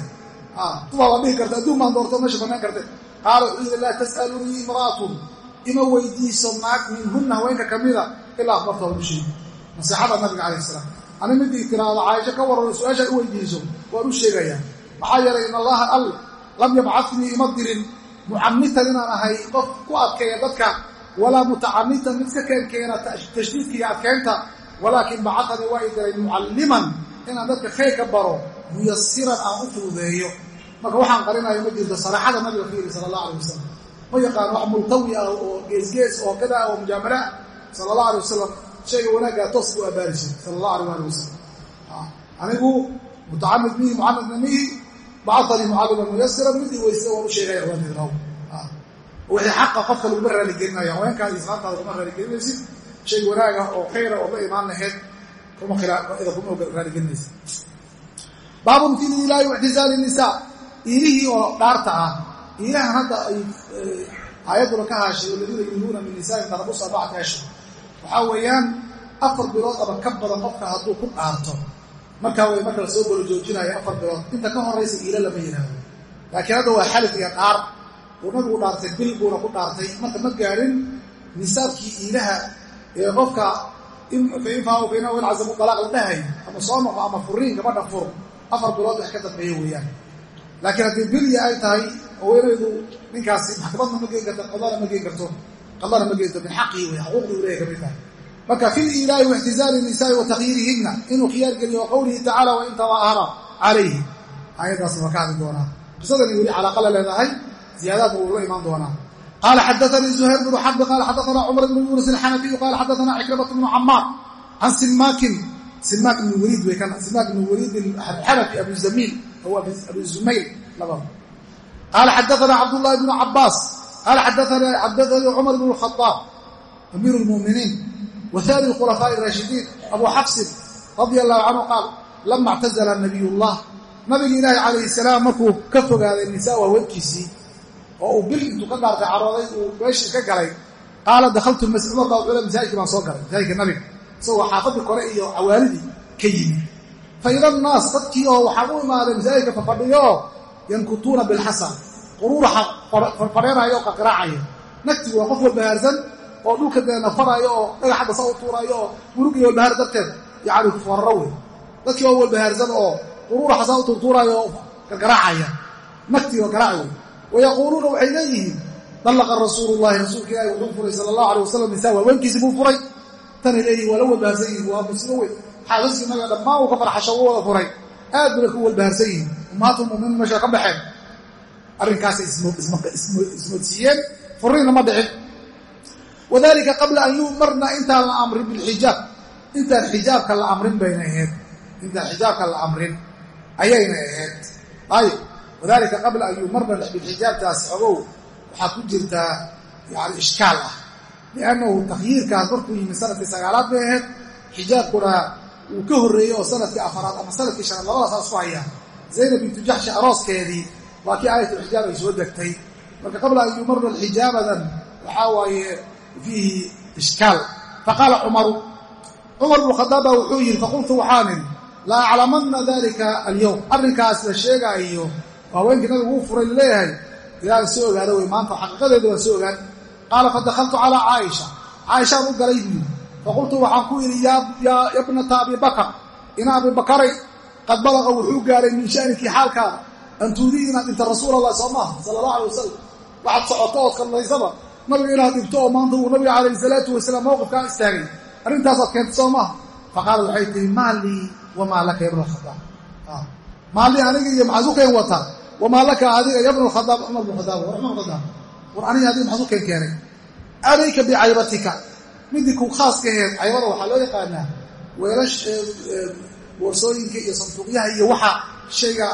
duba la dhihi karta adduun baan doorto meesha bannaan karte qaala wuxuu yidhi laa tas'alunii imra'atun ima weydiiso naag minhunna haweenka ka mida ilaa akhbarta u sheegi naseexada nabiga calayh salaam. Ani midii tiraahdo caaisho ka warrano su'aashaad u weydiiso waan u sheegayaa maxaa yeelay in allaha al lam yabcadnii ima dirin. Mucamitan inaan ahay qof ku adkeeya dadka. Walaa mutacamitan mid ka keenkeena tashdiidka iyo adkeynta. Walaakin bacatanii waa i diray mucalliman inaan dadka khayrka baro muyasiran aan u fududeeyo. Marka waxaan qarinayo ma jirto saraxada nabiga fiiri sala allah alay wasalam ma yaqaan wax multawi ah oo geesgees oo kada oo mujaamala? Ah sala allah alay wasalam shayga wanaaggaa toos buu abaari jiray sala allah alay ali wasalam anigu mutacamid mihi mucamidna mihi bacatanii mucalliman muyasiran midii weyse waan u sheegaya haweeneydaraw wixii xaqa qofka laguma raaligelinaya haweenkaada islaamtaada kuma raaligelinaysid shay wanaaga oo khayra oo la imaan laheyd kuma raaligelinaysid baabun fi liilaahi waictizaali nisaa iilihii oo dhaarta ah iilahan hadda ay aayadduna ka haashay waladiina yuuluuna min nisaain tarabusa arbacata ashhur waxaa weeyaan afar bilood ama ka badan qofka hadduu ku dhaarto markaa way marka la soo golo joojinayo afar bilood. Inta ka horaysa iila lama yidhaahdo laakiin hadda waa xalif iyo dhaar uu nabigu dhaartay bil buuna ku dhaartay. Marka ma gaadhin nisaabkii iilaha ee qofka fainfaau fainahu ilcazamu dalaaq la dhahay ama soo noqo ama furiin gabadha fur afar bilood wax ka dambeeya weeyaan. Laakiin haddii bilya ay tahay haweenaydu ninkaasi maxkamadna ma geen karto qadana ma geen karto qadana ma geen karto min xaqihi wey xuquuqdii uleeya ka mid tahay marka fi liilaahi waixtizaali nisaai wa takyiirihinna inuu khiyaar geliyo wa qowlihi tacala wain tadaahara calayhi aayaddaasna waa ka hadli doonaa. Qisadani weli calaaqa la leedahay ziyaadaadna wuu la imaan doonaa. Qaala xadaanii zuhayr bnu xarbi qaala xadaana cumar bnu yuunus alxanafiyu qaala xadaana cikrimat bnu camaar can simaakin simaak ibn waliid wey kana simaak ibn waliid xanafi abu zamiil aw abu zumayl labada qaala xadaana cabdullahi bnu cabaas qaala xadaanii cumar bnu khadaab amiiru lmuminiin wa haani khulafaaءi raashidiin abu xafsin radia allahu canhu qaal lama اctazla nabiy llah nabigi ilaahi calayhi salaam markuu ka fogaaday nisaa haweenkiisii oo uu bil intuu ka dhaartay carooday uu meeshii ka galay qaala dahaltu le masaajidkii baan soo galay masaajidka nabiga isagoo xaafadii kore iyo cawaalidii ka yimid fa ida naas dadkii oo waxaan u imaaday masaajidka fafadhiyooo yankutuuna bilxasan qaqiraacaya nagtigu waa qof walbahaarsan oo dhulka nafaraayo oo dhagax hadda sa u tuuraayo oo murug iyo walbahaar darteed yacni fararo wey dadkii oo walbahaarsan oo quruuraxa saa u oo qaqiraacaya nagtii oo garaaci wey wayaquuluuna waxay leeyihiin dallaqa rasuulu llahi rasuulka ilaahi wuxuu furay sala allahu alay wasalam nisaa haweenkiisii buu furay? Tanay leeyihiin waa la walbaharsan yihiin waa musibo weyn. Xaasaskii nabiga dhammaan uu ka farxasho u wada furay. Aad bayna ku walbaharsan yihiin. Ummahaatulmuminiin meesha ka baxeen. Arrinkaasay ismoodsiiyeen. Furiinna ma dhicin wadalika qabla an yumarna intaan la amrin bilxijaab intaan xijaabka la amrin bayna ahayd. Intaan xijaabka la amrin ayayna ahayd. Ayib wadalika qabla an yumarna bilxijaabtaas xogow waxaa ku jirtaa yani ishkaal ah. Liannahu takhyiirkaas markuu yimid sannadkii sagaalaad bay ahayd xijaabkuna uu ka horreeyey oo sannadkii afaraad ama sannadkii shanaad labadaas isku hayaa zaynab bintu jaxshi arooskeedii waa kii aayatulxijaab ay soo degtay. Marka qabla an yumarna xijaabadan waxaa waaye fiihi ishkaal faqaala cumaru cumar bnu khadaab baa wuxuu yidhi faqultu waxaan idhi la aclamanna dalika alyowm arrinkaas la sheegaayo haweenkii nabigu uu furay la leeyahay ilaan soo ogaada wey maanta xaqiiqadeedu waan soo ogaan qaala fadakhaltu calaa caaisha caaishaan u galay buu yidhi faqultu waxaan ku yidhi ya bnata abi bakar ina abi bakaray qad balaqa wuxuu gaaray min sha'nikii xaalkaada an tuudii inaad dhinta rasuul allah soo maaha sala allah alay wasalam waxaad socoto ood kallaysaba nabiga inaad dhibto oo maanta uu nabiga calayhi salaatu wasalaam mowqifkaa istaagay arrintaasaad keentay soo maaha. Faqaalad waxay tihi maa lii wamaa laka ya bna alkhadaab maa lii aniga iyo maxaad u keen wataa? Wamaa laka adiga ya bna alkhadaab cumar bnu khadaab war cumar khadaab war aniga adiga maxaad u keen keenay? Alayka bicaybatika midii ku khaaska aheed caybada waxaa loo yaqaanaa weelash boorsooyinka iyo sanduuqyaha iyo waxa shayga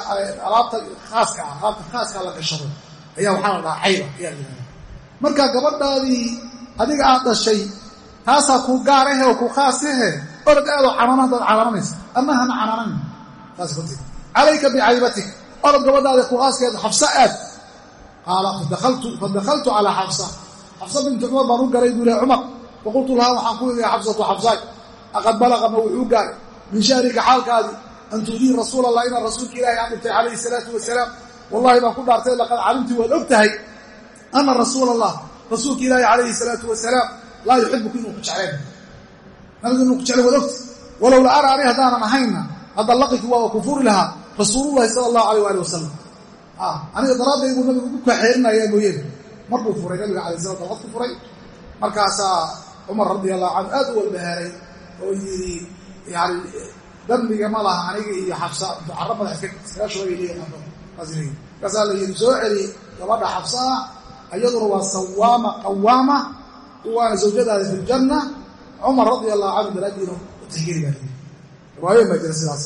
alaabta khaaska ah alaabta khaaska la gashado ayaa waxaa la dhahaa cayba ayaa marka gabadhaadii adiga aad dhashay taasaa kuu gaar ahe oo kuu khaas orod aadoo canana hadaad canaananaysa ama hana canaananin saas ku tiri calayka bicaybatik. Orod gabadhaadi kuu khaaskaeed xabsa aad. Qaala fadakhaltu calaa xabsa. Xabsa bintu cumar baan u galay buu leh cumar faqultu lahaa waxaan ku ii xabsatu xabsaay. Aqad balaqa ma wuxuu gaaray. Min shahrika xaalkaadii an tuudii rasuul allah inaad rasuulka ilaahi aad dhibtay calayhi salaatu wasalaam. Wallahi baan ku dhaartay laqad calimti waad og tahay ana rasuul allah rasuulka ilaahi calayhi salaatu wasalaam laa yuxibuku inuu ku jeclayn nabigu inuu ku jeclay waad ogta walow la ara ani haddaanan ahayna hadallaqiki waa ku furi lahaa rasuulullahi sala allahu alayh waali wasalam aniga daraadday buu nabigu ugu kaxeerinayaa mooyeene marbuu furay nabiga alay slam dalqad ku furay markaasaa cumar radi allahu canhu aad u walbahaaray oo yidhi yani dambiga ma laha aniga iyo xabsa ducaro madax iskaga leeyihiin markaasaa la yidhi soo celi gabadha xabsa iyaduna waa sawaama qawaama waana zawjadaada fi ljanna cumar radia allahu canhu daraaddiina utixgeli baa lii riwaayoyin baa jira sidaas.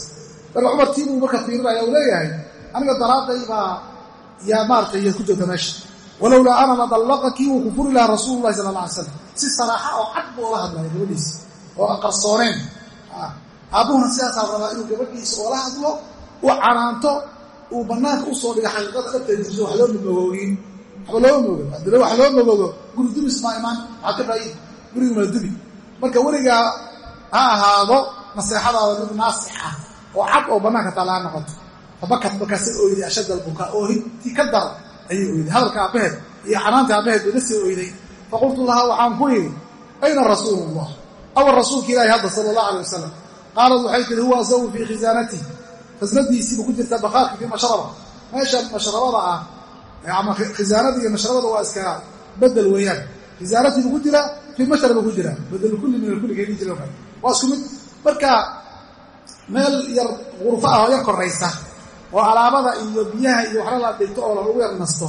Marka cumar tii buu marka fiirinaya uu leeyahay aniga daraadday baa yaa maaratay yaad ku joogta meesha. Walowlaa ana la dallaqakii wuu ku furi lahaa rasuulu llahi sala alla slam si saraaxa oo cad buu ola hadlaya gabadhiisa oo aan qarsooneen. Aabbuhuna sidaasaa rabaa inuu gabadhiisa oola hadlo u canaanto uu bannaanka u soo dhiga xaqiiqada dhabteed jirso wax loo mamogoogin waxba looma mogo haddana wax loo mogogo guri dumis maa imaan waxaad ka faa'iid guriga mala dubi. Marka weligaa ha ahaado naseexadaada mid naasix ah oo cad oo bannaanka taalaa noqoto. Fabakat markaasay oyday ashad albukaa oo hintii ka dara ayay oyday hadalka aabbaheed iyo canaanta aabbaheed bay la sii oyday faqultu lahaa waxaan ku yidhi ayna rasuulullah? Awa rasuulka ilaahi hadda sala allah alay wasalam qaalad waxay tihi huwa asawu fii khisaanatihi khasnadiisiibu ku jirtaa bakhaarka fii mashraba meesha mashrabada ah ama khisaanada iyo mashrabada waa iska bedel weeyaan. Khisaanatiibu ku jiraa fii mashraba ku jiraa bedelu kulli min alkulli keeni jira waa isku mid marka meel yar gurfo ah oo yar koraysa oo alaabada iyo biyaha iyo waxla la dhigto oo lagu yar nasto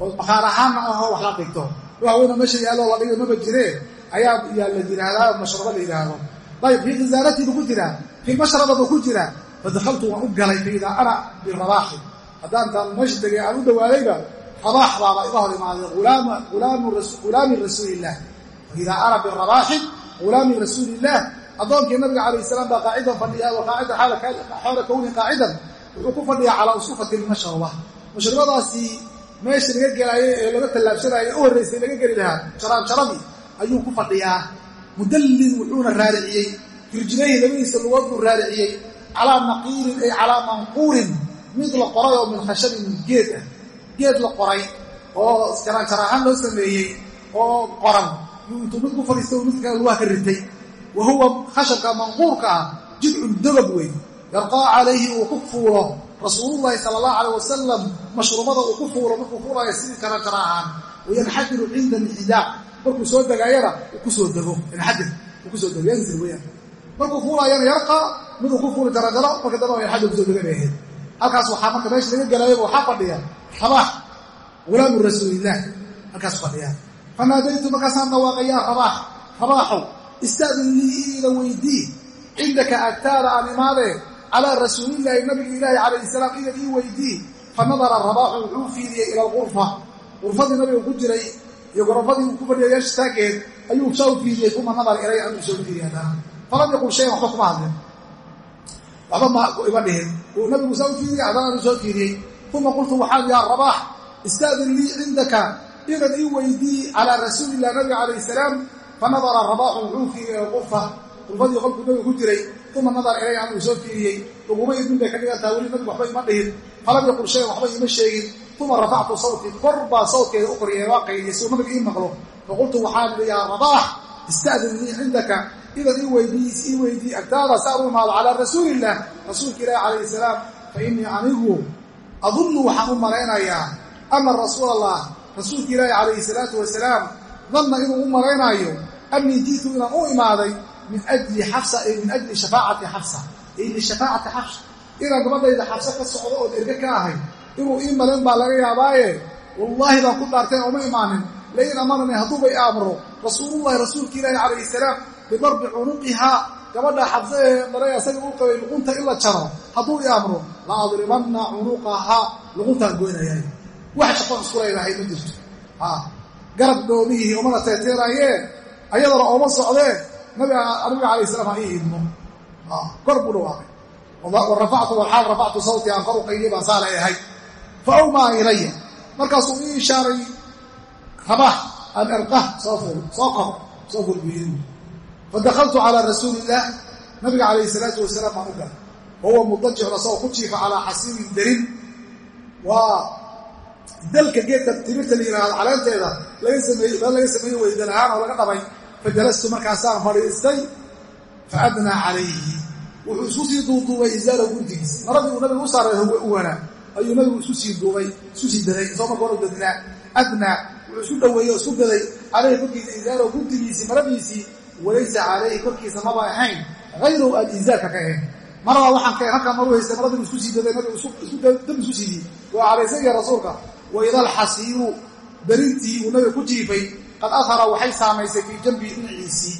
oo bakhaar ahaanna ahoo wax la dhigto. Wax weyna meesha yaallo la dhiga maba jiree ayaa yaa la yidhaahdaa mashraba la yidhaahdo ayib fii khisaanatiibu ku jiraa fii mashrabadu ku jiraa fadakaltu waan u galay faidaa ana birabaaxi haddaantaan meesha tegay aan u dhawaadayba rabaax baaba iga hor imaaday ulaami rasuulilah faidaa ana birabaaxi ghulaami rasuulillaah addoonkii nabiga calayh salaam baa qaacidan fadhiyaa wa qaacida xoola kowni qaacidan. Wuxuu ku fadhiyaa calaa usufati lmashraba mashrabadaasi meesha laga gelaayay ee laga tallaabsanaayo u horraysay laga geli lahaa jaraanjaradii ayuu ku fadhiyaa. Mudallin wuxuuna raariciyey firjinayhi labadiisa lugood buu raariciyey calaa naqiirin ay calaa manquurin mid la qoray oo min khashabin geed ah. Geed la qoray oo jaraanjar ahaan loo sameeyey oo qoran. Yuu intuu mid ku fadhiistay mid kale lugaha ka ritay. Wa huwa khashabka manquurka ah jidcun dogab wey yarqaa calayhi uu ku fuulo. Rasuulullahi sala allahu calay wasalam mashruubada uu ku fuulo markuu fuulayo sidii jaraanjara ahaan wayanxadiru cinda inxidaar markuu soo degaayana uu ku soo dego. Yanxadir uu ku soo dego. Yanzil weyaan markuu fuulaayana yarqaa miduu ku fuuli jaraanjaro marka dambe yanxadir ku soo degan ahayd halkaas waxaa marka meesha laga gelaayaba waxaa fadhiya rabaax gulaamu rasuulillaah. Halkaas fadhiya. Fanaadaytu markaasaan dhawaaqay yaa rabaax rabaaxow ista'din lii iida weydii cindaka agtaada aan imaadee calaa rasuulillaahi nabiga ilaahi calayhi salaam idan ii weydii fa nadara rabaaxu wuxuu fiiriyey ila alqurfa qurfadii nabiga ku jiray iyo gorofadii uu ku fadhiya yeesha taageed ayuu saa u fiiriyey uma nadar ilay anuu soo fiiriy haddana. Falam yaqul shayan waxba kuma hadlin waxba ma ima dhihin. Uu nabigu saa u fiiriyey soo fiiriyey. Uma qultu waxaan yaa rabaax istaadin lii cindaka idan ii weydii calaa rasuulilah nabiga calayh salaam. Fanadara rabaaxu wuxuu fiiriyey qurfa qurfadii qolkuu nabigu ku jiray. Uma nadara ilay anuu soo fiiriyey. Uguma idin bay ka dhigantaha weli nabigu waxba ima dhihin. Falam yaqul shayan waxba iima sheegin. Uma rafactu sawtii kor baa sawtkeeda u qoriyay waa qaydiyay suu nabiga ii maqlo. Faqultu waxaan yaa rabaax istadin lii cindaka idan ii weydii ii weydii agtaada saa u imaado calaa rasuuliillah rasuulka ilaahi calayhi salaam fa innii anigu adunnu waxaan u malaynayaa ana rasuula allah rasuulka ilaahi calayhi salaatu wasalaam danna inuu u malaynaayo annii ji'tu inaan u imaaday min ajli xafsa ay min ajli shafaacati xafsa ay lishafaacati xafsa inaan gabadhayda xafsa ka socdo ood erge ka ahay inuu ii malayn baa laga yaabaaye wallaahi baan ku dhaarteen ooma imaanin. Lain amaranii hadduuba i amro rasuulullahi rasuulka ilaahi calayhi salaam bidarbi cunuqihaa gabadha xabse ee asaga u qabay luqunta in jaro hadduu i amro la adribanna cunuqahaa luquntaan goynayay wax shaqoon isku leedahay ma jirto garab dhoomihii umana teeteeraayee ayadana ooma socdeen nabiga calayh salaam ha ii idmo kor buu dhawaaqay wa rafactu walxaal rafactu sawti aan kor u qaydiyay baan saalay ahay fa awmaa ilaya markaasuu ii ishaaray rabax an arqah soo ful soo kor soo yidhi fadakaltu calaa rasuuli illaah nabiga calayhi salaatu wasalaam baan u galay wahuwa mudajicun asagoo ku jiifa calaa xasiibin darin waa dalka geedka timirta la yidhaahdo caleenteeda laga laga sameeyey weydan ahaan oo laga dhabay fajalastu markaasaan fadhiistay fa adnaa calayhi wuxuu isku sii duuduubay izaalow guntigiis maradii uu nabiga u saaray uwanaa ayuu nabigu isku sii duubay isku sii daday isoo marka hore isku dhoweeyey oo isku daday calayhi korkiisa guntigiisii maradiisii walaysa calayhi korkiisa maba ahayn hayrow aan izaarka ka ahayn. Maradaa waxaan ka halkaa maru haystay maradii isku sii daday nabigu dab isku siidiyey waa calaysan yahay rasuulka waida alxasiiru darintii uu nabiga ku jiifay qad ahara waxay saamaysay fii jambii dhinaciisii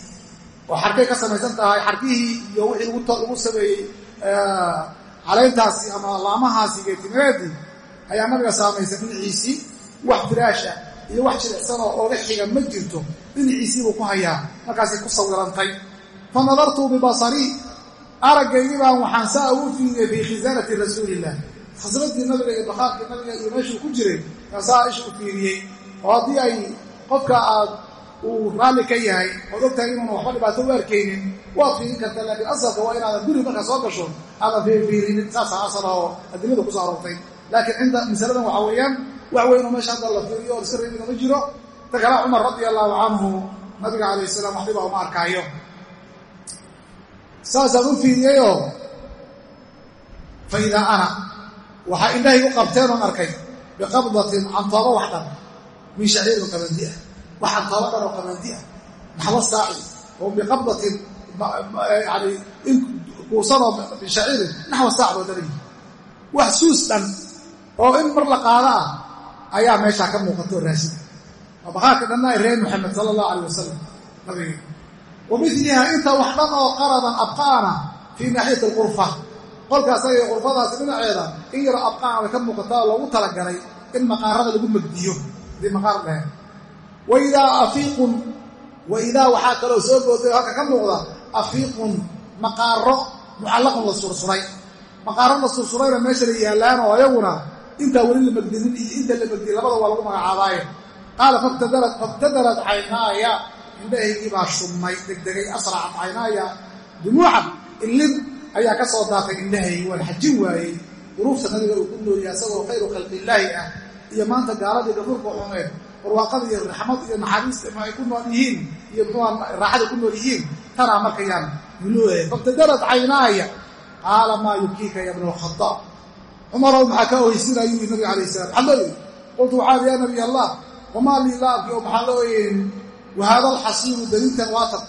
oo xarkay ka samaysan tahay xarkihii iyo wixii lagu sameeyey caleyntaasi ama laamahaasi geetimireedii ayaa nabiga saamaysay dhinaciisii wax firaasha iyo wax jilicsanoo ooga xiga ma jirto dhinaciisiibuu ku hayaa markaasay ku sawirantay. Fa nadartu bibasarii araggaydii baan waxaan saa ugu fiiriyey fii khisaanati rasuuliillah khasradii nabiga iyo bakhaarkii nabiga iyo meeshuu ku jiray kaasaa isha u fiiriyey oo haddii ay qofka aad uu raalli ka yahay ood ogtahay inuuna waxba dhibaato u arkaynin waad fiirin kartaa laakiin asalka waa inaadan guri markaa soo gasho aadan fiirfiirinin saasaa asal oo adilada ku soo aroortay. Laakiin cinda masaladan waxaa weeyaan wax weynoo meesha hadda la fiiriyo oo iska reebina ma jiro ta kale cumar radia allaahu canhu nabiga calayh salaam waxdibaa uma arkaayo. Saasaan u fiiriyeyoo fa idaa ana waxaa indhahay u qabteen oon arkay biqabdatin cantoobo wax dhan min shaciirin qabandi ah wax cantoobo dhan oo qabandi ah naxwo saaci oo biqabdatin yani kuusanoo min shaciirin naxwa saac boo dhanay wax suus dhan oo in mar la qaada ah ayaa meeshaa ka muuqatoo raasida oo bakhaarka dhanna ay reer maxamed sala allahu alay wasalam nabiga. Wa miliha inta wax dhan oo qaradan abqaana fii naaxiyati alqurfa. Qolkaas ayay qurfadaasi dhinaceeda in yaro abqaana way ka muuqataa oo loogu talagalay in maqaarada lagu megdiyo haddii maqaar dhaheen wa afiiqun wa idaa waxaa kaloo soo booday halka ka muuqda afiiqun maqaaro mucallaqun la sursuray. Maqaaro la sursurayna meesha la yaallaan oo ayaguna intaa weli la megdinin iyo inta la megdiyey labada waa lagu magacaabaaye qaala faktadarat caynaaya indhahaygii baa shummay degdegay asracat caynaaya dumuucan ilin ayaa ka soo daatay indhahaygi waan xajin waayey duruufta nabiga uu ku nooliyay asagoo khayru khalqillaahi ah iyo maanta gaaladii dhafuurka xumeed barwaaqada iyo raxmad iyo naxariista ay ku nool yihiin iyo raaxada ku nool yihiin tanaa markayaan mulooyahay faktadarat caynaaya qaala maa yubkiika ya bna alkhadaab cumarow maxaa ka ohaysinayuu nabiga alayh salam yidhi qultu waxaa yaa nabiy allah wamaa lii laabki oo maxaa loo yeeni wahaada alxasiiru dalintan waatan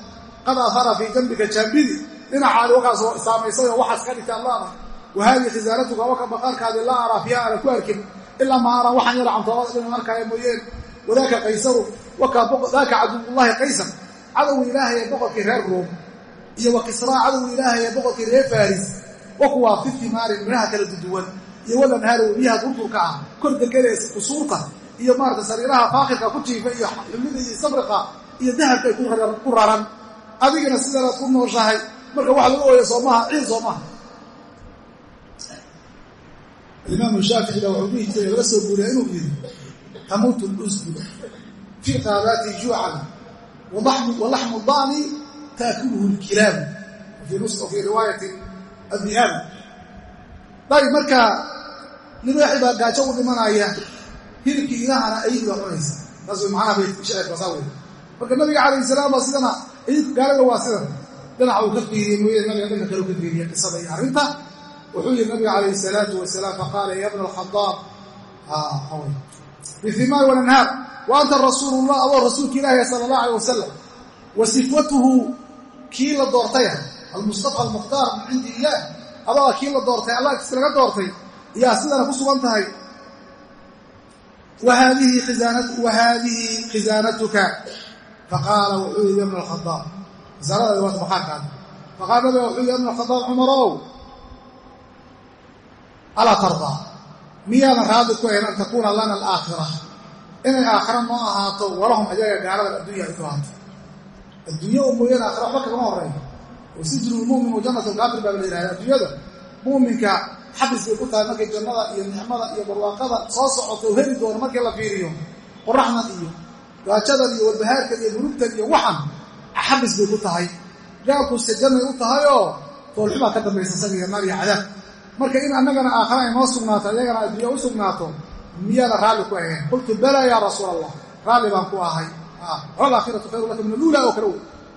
qad ahara fii jambika jaambidi dhinacaadi wakaas saamaysay oo waxaas ka dhigtaan laada wa haadii khisaaratuka waka baqaarkaadi laa araa fiiha aana ku arkin ilaa ma araa waxaan yara cantoobada dhina arkaya mooyeen wadaaka qaysaru daaka caduwullaahi qaysar cadowga ilaahay ee boqorkii reer ruum iyo wa kisraa cadowga ilaahay ee boqorkii reer faris wa kuwaa fi thimaarin midhaha kala duduwan iyo walanhaari webiyaha durdurka ah kor deganaysa kusuurta iyo maarata sariiraha faakirka ku jiifa iyo xumida iyo sabriqa iyo dahabka ay ku raran adigana sidanaad ku nooshahay marka wax laga ooya soomaha ciil soomaha. Alimaamu shaaficida wuxuu dhihi jiray laga soo guuriya inuu yidhi tamuutu lusdu fii qaadaati juucan walaxmu dani taakuluhu lkilaabu fii riwaayati addi'aabu dayib markaa libaaxi baa gaajo u dhimanaya hilibkii idahana ayid baa cunaysa. Taas macnaha bayshacirkaasaa wey marka nabiga calayhi salaam baa sidana ayidku gaalaga waa sidan dhinaca uu ka fiiriyey mooye nabiga dhanka kale u ka fiiriye qisada iyo arrinta. Wuxuu yihi nabiga calayhi salaatu wasalaam faqaala ya bna alkhadaab bihimaar walanhaar wa anta rasuulullah adoo rasuulka ilaahi sala allah alay wasalam wa sifwatuhu kii la doortaya almustafa almukhtaar min cindi illaah adaa kii la doortay allah agtiisa laga doortay iyaa wa haadihi khisaanatuka faqaala wuxuu yihi ibna alkhadaab khisaanadaadi waata maxaarkaada faqaala nabiga wuxuu yihi ibna alkhadaab cumarow alaa tardaa miyaadan raadi ku ahayn an takuuna lana alaakhira inay aakhira noo ahaato walahum ayaga gaalada addunya ay ku ahaato adduunya oo mooyaan aakhira waxba kagama horeeyo oo sijnu lmumin wa jannat lkaafir baa la yihahda adduunyada muuminka xabis bay ku tahay markay jannada iyo nicmada iyo barwaaqada soo socoto oo heli doono markii la fiiriyo qoraxdan iyo gaajadan iyo walbahaarkan iyo burugtan iyo waxan xabis bay ku tahay. Gaalkuuse jannay u tahay oo foolxumaa ka dambaysa isaga iyo naar iyo cadaab marka in annagana aakhara ay noo sugnaato iyagana adduunya u sugnaato miyaada raalli ku ahayn qultu balaa yaa rasuul allah raalli baan ku ahay. Walaakhiratu khayru laka min aluula oo kale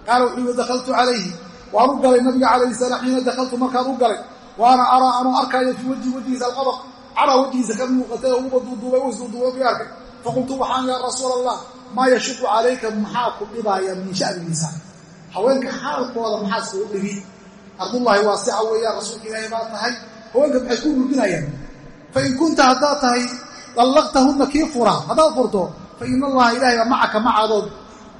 qaala wuxuu yihi dakaltu calayhi. Waan u galay nabiga calayhi salaam xiina dakaltu markaan u galay wa ana araa anuu arkaayo fii wajhi wejhigiisa alqabaq caraa wejhigiisa ka muuqatay oo uba duuduubay u isduuduubay ku arkay. Faqultu waxaan yaa rasuul allah maa yashuqu calayka maxaa ku dhibaaya min sha'nigiisa? Haweenka xaalkooda maxaa iskugu dhibi ardullaahi waasica weeyaan rasuulka ilaahay baa tahay. Haweenka maxay ku murdinayaan fain kunta haddaad tahay dallaqtahunna kii fura. Haddaad furto fa ina allaha ilaahay baa macaka macaadood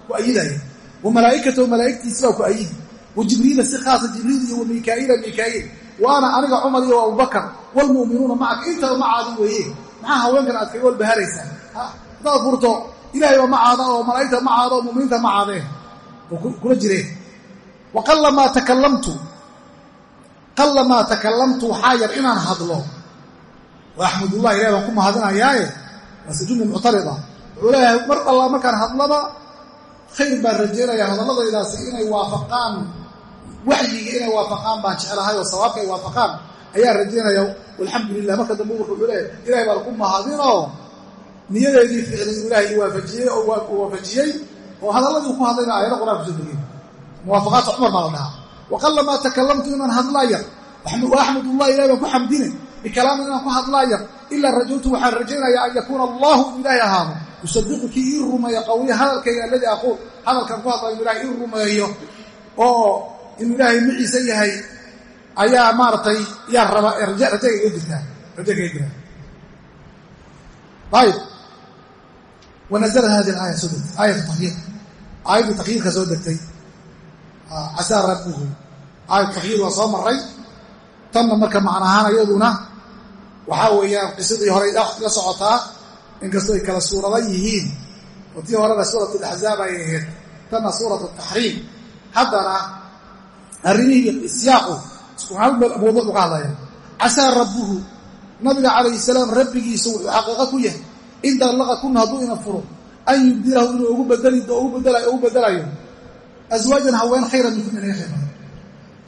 ku ayidaya. Wa malaa'ikatahu malaa'igtiisi baa ku ayidi. Wa si khaasa jibriil iyo wa mikaa'iila mikaa'iil wa ana aniga cumar iyo abubakar waalmu'minuuna macaka intaba macaadi weeye. Maxaa haweenkan aad kaga walbaharaysaa haddaad furto ilaahay baa macaada oo malaa'igta macaada oo mu'miniinta macaadeen kula jireen wa qallamaa takallamtu. Qallamaa takallamtu waxaa yar inaan hadlo. Wa axmudullah ilahi baan ku mahadinayaaye waase jumla muctarida. Wuxuu leeyahay mar allaa markaan hadlaba khayr baan rajeynaya hadalladaydaasi inay waafaqaan waxyiga inay waafaqaan baan jeclahay oo sawaabka ay waafaqaan ayaan rajeynaya walxamdu lilah marka dambe wuxuu leeyahay ilahay baan ku mahadinoo niyadeedii ficlin ilaahay waafajiyey oo waafajiyey oo hadalladii ku hadlayna aayado quraan ku soo degeen muwaafaqaadka cumar baa la dhahaa. Waqalamaa takallamtu inaan hadlaayar waaxmudullah ilahi baan ku xamdine bikalaamin inaan ku hadlaayar ilaa rajawtu waxaan rajaynayaa an yakuuna allahu inu ahaado. Yusadiqu kii ii rumeeyo qawliya hadalkayga alladii aquul hadalkan ku hadlayo ilahay ii rumeeyo oo inuu ilaahay maciise yahay. Ayaa maaragtay yaa raba rajayga iga jirtaa. Raja kaga ayib wanazlat hadi aaya soo degtay. Aayatu takyiir aayaddii takyiirka soo degtay. Casaa rabbuhu aayat takyiir waa soo maray tanna marka macnahaan iyaduna waxaa weeyaan qisadii horay la socotaa inkastoo ay kala suurada yihiin. Tii horena suurat alaxzaab ay ahayd tanna suurat ataxriim haddana arrimihii isyaaqu isku hal mawduuc uga hadlaya casaa rabbuhu nabiga calayhi salaam rabbigiisa wuxuu xaqiiqo ku yahay in dallaqa kuna hadduu ina furo an yubdilahu inuu ugu ugu bedelayo aswaajan haween khayran minkum inaga khayr badan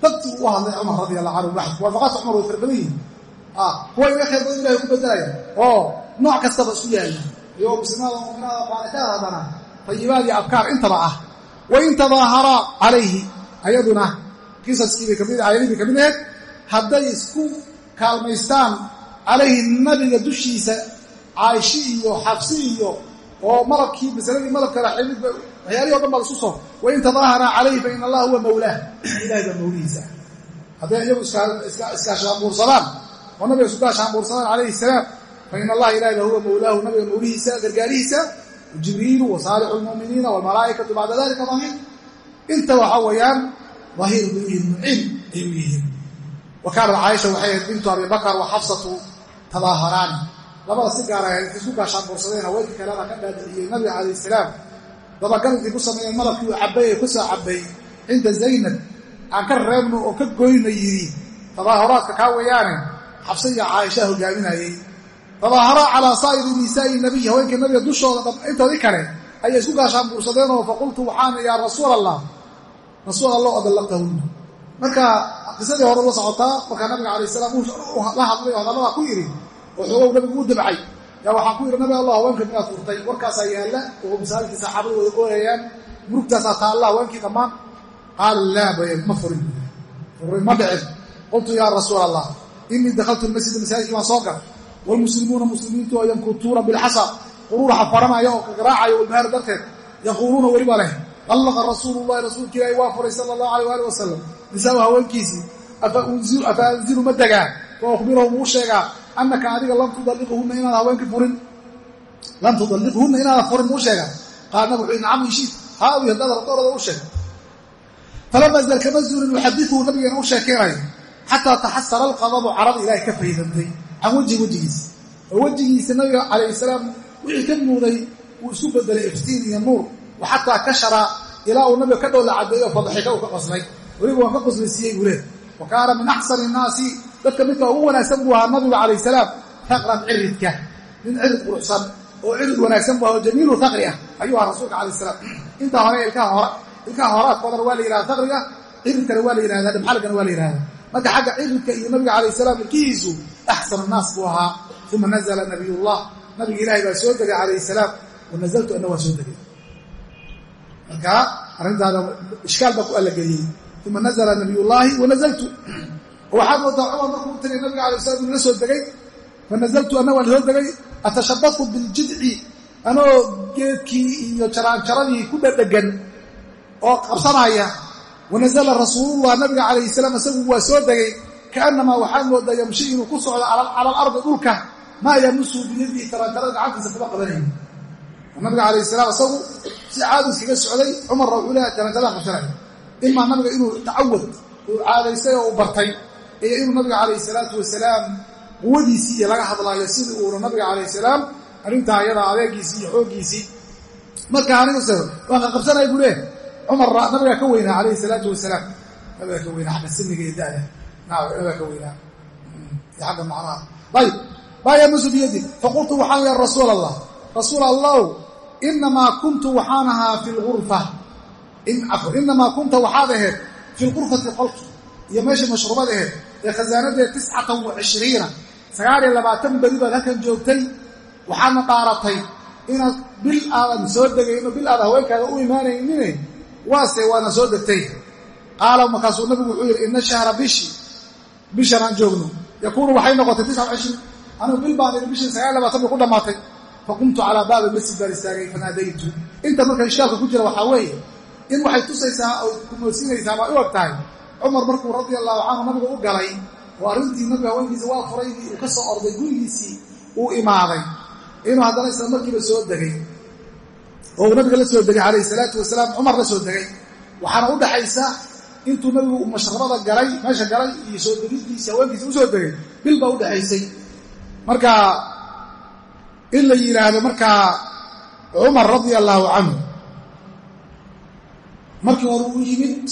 dadkii uu hadlay cumar radi allahu canhu waxd muwaafaqaadka cumar way fara badan yihiin kuwa inaga khayr badan ilahay ugu bedelaya oo nooc kastaba isku yaalla iyagoo muslimaada muminaada qaanitaada haddana tayibaad iyo intaba ah wa in tadaaharaa calayhi ayaduna qisaskiibay ka mid aayadii bay ka mid ahayd. Hadday isku kaalmaystaan calayhi nabiga dushiisa caayishi iyo xabsi iyo oo malabkii masaladii malabkala waxyaalihi o dhan baa isu soo wain tadaahara calayhi fa ina allaha huwa mawlaah <clears throat> ilahay baa mawlihiisa. Hadday iyagu iskaashaambuursadaan oo nabiga isku kaashaambuursadaan calayhi salaam fa ina allaha ilahay baa mawlaahu nabiga mawlihiisa gargaarihiisa jibriilu wa saalixu lmu'miniina waalmalaa'ikatu bacda dalika dahiir inta waxaa weeyaan dahiir bay u yihiin muciin ay u yihiin wa kaanat caaisha waxay ahayd bintu abi bakar wa xafsatu tadaaharaani labada si gaara intay isku gaashaanbuursadeen haweenkii kalena ka dhaadiciyey nabiga calayh salaam. Dabagalkii ku sameeyeen malabkii uu cabbay ee ku soo cabbay cinda zaynab. Aan ka reebno oo ka goyna yidhi tadaahuraadka kaa weeyaane xabse iyo caaishaa hogaaminayey. Tadaaharaa calaa saa'iri nisaa'i nabiy haweenka nabiga dushooda kale ayay isku gaashaan buursadeenoo faqultu waxaan yaa rasuul allah rasuul allah adallaqtahunna marka qisadii hore la socotaa markaa nabiga calayh salaam la hadlay oo ku yidhi oo nabigu u dabcay. Yaa waxaan ku yidhi nabi allah haweenka miyaad furtay. Warkaasaa yaalla. Oo masaajidkii saxaabada wada ooyayaan murugtaasaa taalla haweenkii ma furin. Furin ma dhicin. Qultu yaa rasuul allah inii dakhaltu lmasjida masaajidkii soo galay. Waalmuslimuuna muslimiintu oo yankutuuna bilxasa oo kagaraacaya walbahaar darteed yaquuluuna leh qallaqa rasuulullahi rasuulka ilaahi waa furay sala allahu alayh waali wasalam nisaau haweenkiisii afa anzilu ma degaa fa ukhbirahum uu sheegaa annaka adiga lam tudalliqhunna inaad haweenkii furin. Lam tudalliqhunna inaadan furin muu sheegaa. Qaal nabig wuxuu nacam ishiid haa wi haddaad rabto orada u sheeg. Falama zal kama zuulin yuxadiuhu nabigeena u sheekeynayo xataa taxasara alqadabu carada ilaahay ka faydantay can wejhi wejigiisa. Oo wejigiisa nabiga calayh salaam wixii ka muuday wuu isku bedelay iftiin iyo nuur. wa xataa kashara ilaa uu nabiga ka dhowla caddeeyo fadaxika uu ka qoslay weliba waan ka qoslaysiiyey buu leeh wa kaana min axsani innaasi dadka midka ugu wanaagsan buu ahaa nabiga calayh salaam haqran ciridka nin cirid quruxsan oo cirid wanaagsan buu aha oo jamiilu haqri ah ayuu ahaa rasuulka calayh salaam intaa hore ilkaha hore ilkaha horaadkoodana waa la yidhahda haqriga ciridkana waa la yidhahda dhimxalgana waa la yidhahda marka xagga ciridka iyo nabiga calayh salaam ilkihiisu axsan annaas buu ahaa soo degay calayh salaam wa nazaltu degay marka arrintaada ishkaal baa ku allageliyey uma nazla nabiyullaahi wa nazaltu. Waxaad moodaa cumar markuu tagay nabiga alay slam inula soo degay. Fa nazaltu ana waan soo degay. Atashabatu biljidci anoo geedkii iyo jaraanjaradii ku dhadhegan oo qabsanaya wanazala rasuulullah nabiga calayhi salaam isagu waa soo degay. Kaannamaa waxaad moodaa yamshi inuu ku socdo cala alardi dhulka. Maa yamusu biyadihi taraanjarada gacantiisa kuma qabanayn nabiga calayh salaam isagu si caadu iskaga socday cumarna wuxuu leehay taraanjaradan qabsanaya imaa nabiga inuu tacawad uu caadaystay oo bartay iyo inuu nabiga calayhi salaatu wasalaam quwadiisii iyo laga hadlaayo sidii uuna nabiga calayh salaam arrintaa ayada adeegiisii iyo xooggiisii marka anigase waan qaqabsanaya buu leeh cumar nabigaa ka weynaa calayhi salaatu wasalaam. Nabigaa ka weynaa xagga siniga iyo da'da. Nabigaa ka weynaa. Agga macnaha. Ayib. Biyadi faqultu waxaan ya rasuul allah inamaa kuntu waxaan ahaa fi lurfa inamaa kunta waxaad ahayd fi lqurfati qolki iyo meeshii mashruubad ahayd ee khasaanadeed tiscatan wa sagaal iyo labaatan beri baad halkan joogtay waxaadna dhaaratay inaad bil aadan soo degayno bil aad haweenkaada u imaanaynine waase waana soo degtay qaala markaasuu nabigu wuxuu yidhi ina shahra bishi bishan aan joogno yakuunu waxay noqotay tisca cishriin anigu bil baan idhi bishii sagaal labaatan bay ku dhammaatay faqumtu calaa baabi masjid baan istaagay fanaadaytu inta marka ishkaalka ku jira waxaa weeye in waxay tusaysaa oo kumoodsiinaysaa baa u og tahay cumar markuu radia allahu canhu nabiga u galay oo arrintii nabiga haweenkiisa waa furaydii uu ka soo orday gurigiisii uu imaaday inuu haddana isla markiiba soo degay oo uu nabiga la soo degay calayhi salaatu wasalaam cumar la soo degay waxaana u dhaxaysa intuu nabigu mashrabada galay meesha galay iyo soo haweenkiisa u soo degay bil baa u dhexaysay marka in la yidhaahdo markaa cumar radia allaahu canhu markii hore uu yimid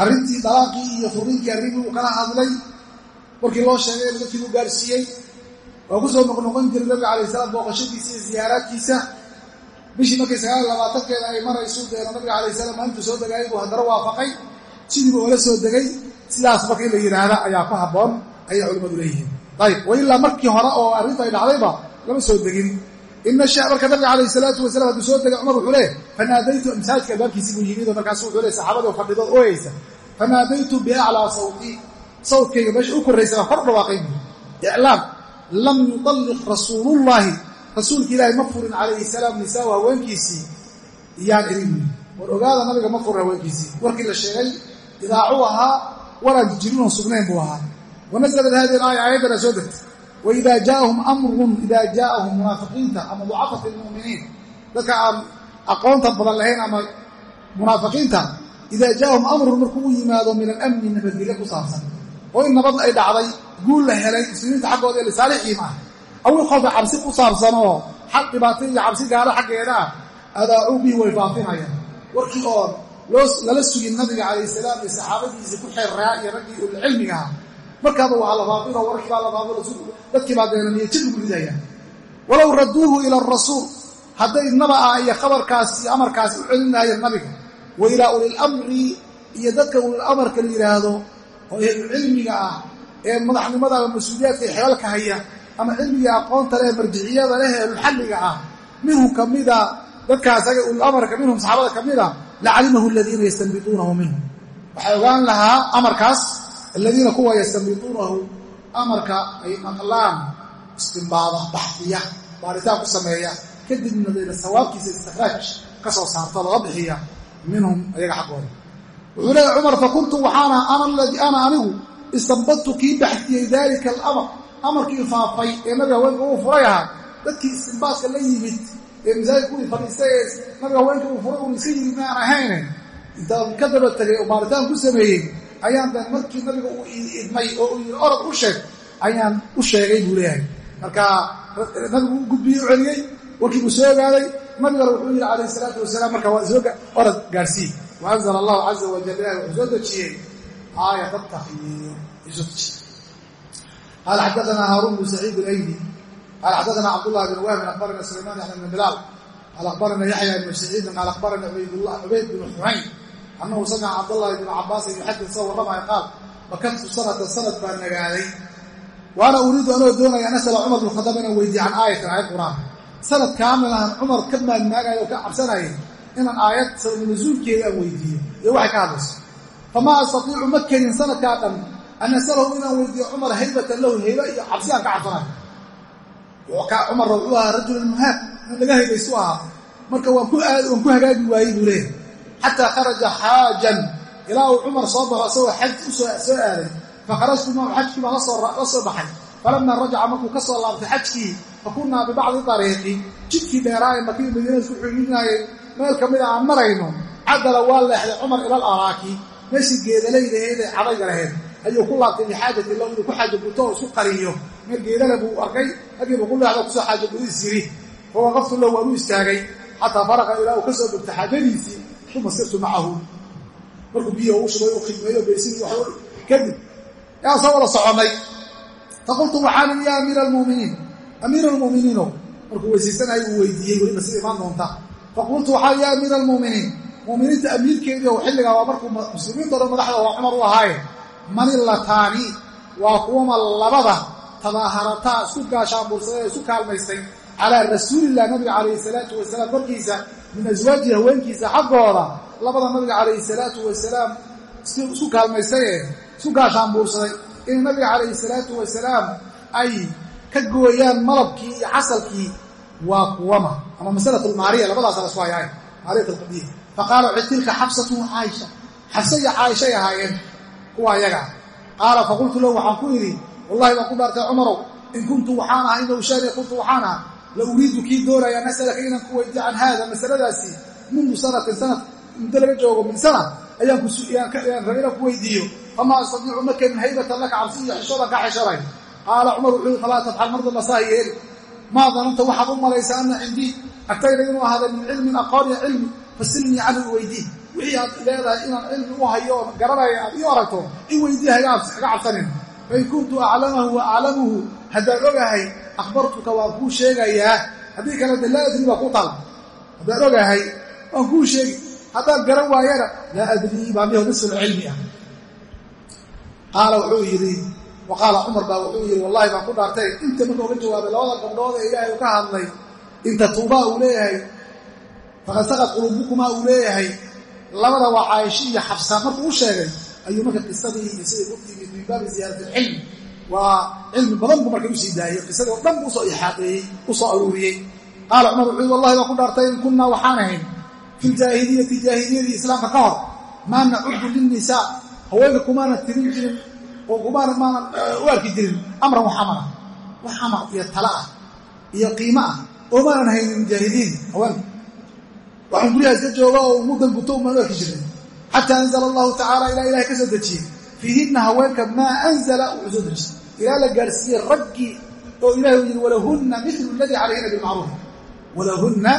arrintii dalaaqii iyo furiinkii arrimii uu kala hadlay. Markii loo sheegay dadkii uu gaarsiiyey. Waa ku soo noqnoqon jiray nabiga calayh salaam booqashadiisa iyo ziyaaraadkiisa bishii markay sagaal labaatankeeda ay maraysu deeno nabiga calayh salaam maalintuu soo degaayay buu haddana waafaqay. Sidiibu oola soo degay sidaas marka in la yidhaahda ayaa ku habboon ayay culimmadu leeyihiin ayib wa ilaa markii hore oo arrintu ay dhacdayba lama soo degin. Ina marka nabiga calayh salaatu wasalam hadduu soo degay cumar wuxuu leeh fanaadaytu masaajidka albaabkiisii buu yimid oo markaasu wuxuu leey saxaabadii fadhido ooyeysa fanaadaytu biaclaa sawti sawtkayga meesha u korraysa kor dhawaaqay. Iclaam lam yutalliq rasuulullaahi rasuulka ilaahi ma furin calayhi salaam nisaau haweenkiisii. Iyaan idin war ogaada nabiga ma furin haweenkiisii. Warkii la sheegay idaacuu ahaa waraan jirinon sugnayn buu ahaa wanasalat hadihi alaaya aayaddana soo degtay waida jaaahum amrun idaa jaaahum munaafiqiinta ama ducafat lmuminiin dadka aan aqoonta badan lahayn ama munaafiqiinta idaa jaaahum amrun markuu u yimaado min alamni nabadgelyo ku saabsan oo in nabad ay dhacday guul la helay muslimiinta xaggooda ee lisaalixiim ah aw ilkhoofa cabsi ku saabsan oo xaq dhibaato iyo cabsi gaalo xaggeeda ah adaacuu bihi way faafinayaan warkii oon lala sugin nabiga calayh salaam iyo saxaabadiisii ku xeerraa iyo raggii ulcilmigaha markaaba waa la faafino warkii baa la faafino dadkii baa deenaniya jid lagu walow raduuhu ila arasuul hadday naba ah iyo khabarkaas iyo amarkaas u celin lahaayeen nabiga. Wa ilaa ulilamri iyo dadka ulilamarka la yidhaahdo oo ehlucilmiga ah ee madaxnimada ama mas'uuliyaadka xelalka haya ama cilmiga aqoonta leh marjiciyada leh ehlulxalliga ah minhum kamida dadkaas aga ulamarka minhum saxaabada ka mida lacalimahu aladiina yastanbituunahu minhum waxay ogaan lahaa amarkaas aladiina kuwa yastanbituunahu amarka ay maqlaan istimbaada baxdiya baaritaan ku sameeya kadibna dayna sawaabkiisa istikhraaj ka soo saarta laga bixiya minhum ayaga xaggooda wuxuu leeya cumar fakuntu waxaana ana anigu istanbadtu kii baxdiyey daalika alamar amarkii faafay ee nabiga haweenka uu furay ahaa dadkii istimbaadka la yimid ee masaajid kuwii fadhiistay ee nabiga haweenka uu furay uun iska yimid maan ahayne intaan ka daba oo baaritaan ku sameeyey ayaan dan markii nabiga uu idmay oo orod u sheeg ayaan u sheegay buu leeyahay. Marka nabigu u gudbiyey u celiyey warkii buu soo ogaaday. Nabigana wuxuu yidhi calayh isalaatu wasalaam marka waa soo orod gaarsii wa allahu caza wajal wuxuu soo dejiyey. Aayat atakhyiir isu dejiy qaala xadaana haaruun bnu saciid alaydi qaala xadaana cabdullah bn wahbin akhbarana sulayman yaxya bn bilaal qaala akhbarana yaxya ibnu saciidin qaala akhbarana cubayd bnu xumayn annahu samica cabdallahi bnu cabaasin yuxadid soo warramaya qaal bakadtu sanatan sanad baan nagaaday. Wa ana uriidu anoo doonaya an asala cumar bn khadaab inaan weydiiye can aayatin aayad qur'aan. Sanad kaamil ahan cumar ka maagmaagayo oo ka cabsanaya inaan aayad sabab nasuulkeeda aan weydiiyo. Iyo waxay ka hadlayso famaa astatiicu ma kenin sanadkaa dhan an asalahu inaan weydiiyo cumar haybatan lahu hayba iyo cabsi aan ka cabsanayo cumar wuxuu ahaa rajulan muhaab in laga haybaystu ahaa. Marka waan ku hagaagi waayey buu xataa kharaja xaajan ilaa uu cumar soo baxo isagoo xaj u soo aaday fakharajtu mahu xajkii baan la soo baxay falamaa rajaca markuu ka soo laabtay xajkii fakunnaa bibacdi ariiqi jidkii dheeraaye makii madiina isku xidhiinaayay meel ka mida aan marayno cadala waa leexday cumar ilal araaki meeshii geedalaydaheed ee cadayga laheyd ayuu ku laabtay lixaajati low inuu ku xaajo guto oo isku qariyo meel geedale buu arkay hagiibu ku leexdo ku soo xaajo gudis yiri fawaqaftu lahu waan u istaagay xataa faraqa ilaa uu xaajadiisii uma sirtu macahu. Markuu biyo u shubay u khidmeeyo baysidii wa kadib yaan soo wada soconnay faqultu waxaan ya amiira almuminiin. Amiira almu'miniino. Markuu weysaysanayay uu weydiiyey weliba sida imaan doonta. Faqultu waxaa ya amiira almu'miniin. Mu'miniinta amiirkeedii oo xilligaa waa markuu muslimiinta dhan madaxda waa cumar u ahaaye manilataani. Waa kuwama labada tabaaharataa isku gaashaanbuursaday isku kaalmaystay calaa rasuulilah nabiga calayhi salaatu wasalaam korkiisa min aswaajihi haweenkiisa xaggooda labada nabiga calayhi salaatu wasalaam isku kaalmaystay ee isku gaashaanbuursaday inay nabiga calayhi salaatu wasalaam ay ka gooyaan malabkii iyo casalkii waa kuwama ama masalat lmaariya labadaasa lasku hayaay maariyat alqadiya. Faqaala tilka xabsatu caaisha xabse iyo caaishay ahaayeen kuwa ayagaa qaala faqultu lahu waxaan ku idhi wallahi baan ku dhaartay cumarow in kuntu waxaan ahaa ina ushaani kuntu waxaan ahaa la uriidu kii doonaya an asalaka inaan ku weydiiyo can haada masaladaasi mundu sanatin sanad muddo laga joogo min sana ayaan raba inaan ku weydiiyo. Famaa astatiicu ma kenin haybatan laka cabsi iyo xishoodan ka xishanay qaala cumar wuxuu yihi falaa tafxal marda lasaa yeeli maa dananta waxaad u malaysaa ana cindii agtayda inuu ahaaday min cilmin aqoon iyo cilmi fasilnii canhu iweydii wixii aad leedahay inaan cilmi u hayo oo garanaya aad ii aragto i weydii haga cabsanin fain kuntu aclamahu wa aclamuhu haddaan ogahay akhbartuka waan kuu sheegayaa. Haddii kale de laa adrii baa ku tal haddaan ogahay waan kuu sheegi haddaan garan waayana laa adrii baa miho nisful cilmi ah. Qaala wuxuu yidhi wa cumar baa wuxuu yidhi wallahi baan ku dhaartay. Inta marka uga jawaabay labada gabdhood ee ilaahay u ka hadlay inta tuubaa uu leeyahay faqad saqad quluubukumaa uu leeyahay labada waa caaisho iyo xabsa. Markuu u sheegay ayuu marka qisadii iyo ku timid min baabi ziyaarat alcilm waa cilmi badan buu marka u sii daayey qisadii oo dhan buu u soo ixaadeeyey u soo aruuriyey. Qaala cumar wuxuu wallahi baan ku dhaartay in kunnaa waxaan ahayn fi ljaahiliyati jaahiliyadii islaamka ka hor. Maa nacudu linnisaa haweenka kumaana tirin jirin oo kumaana maanan u arki jirin amran wax amara wax amar iyo tala ah iyo qiimo ah oo maanan haynin jaahiliin haweenka waxaan guryaha iska jooga oo muddan guto umaan u arki jirin. Xataa anzala allahu tacaala ilaa ilahay ka soo dejiyey fiihinna haweenka maa anzala wuxuu soo dejiyey ilaa la gaarsiiyey raggii oo ilahi uu yidhi walahunna milu ladii calayhina bilmacruuf walahunna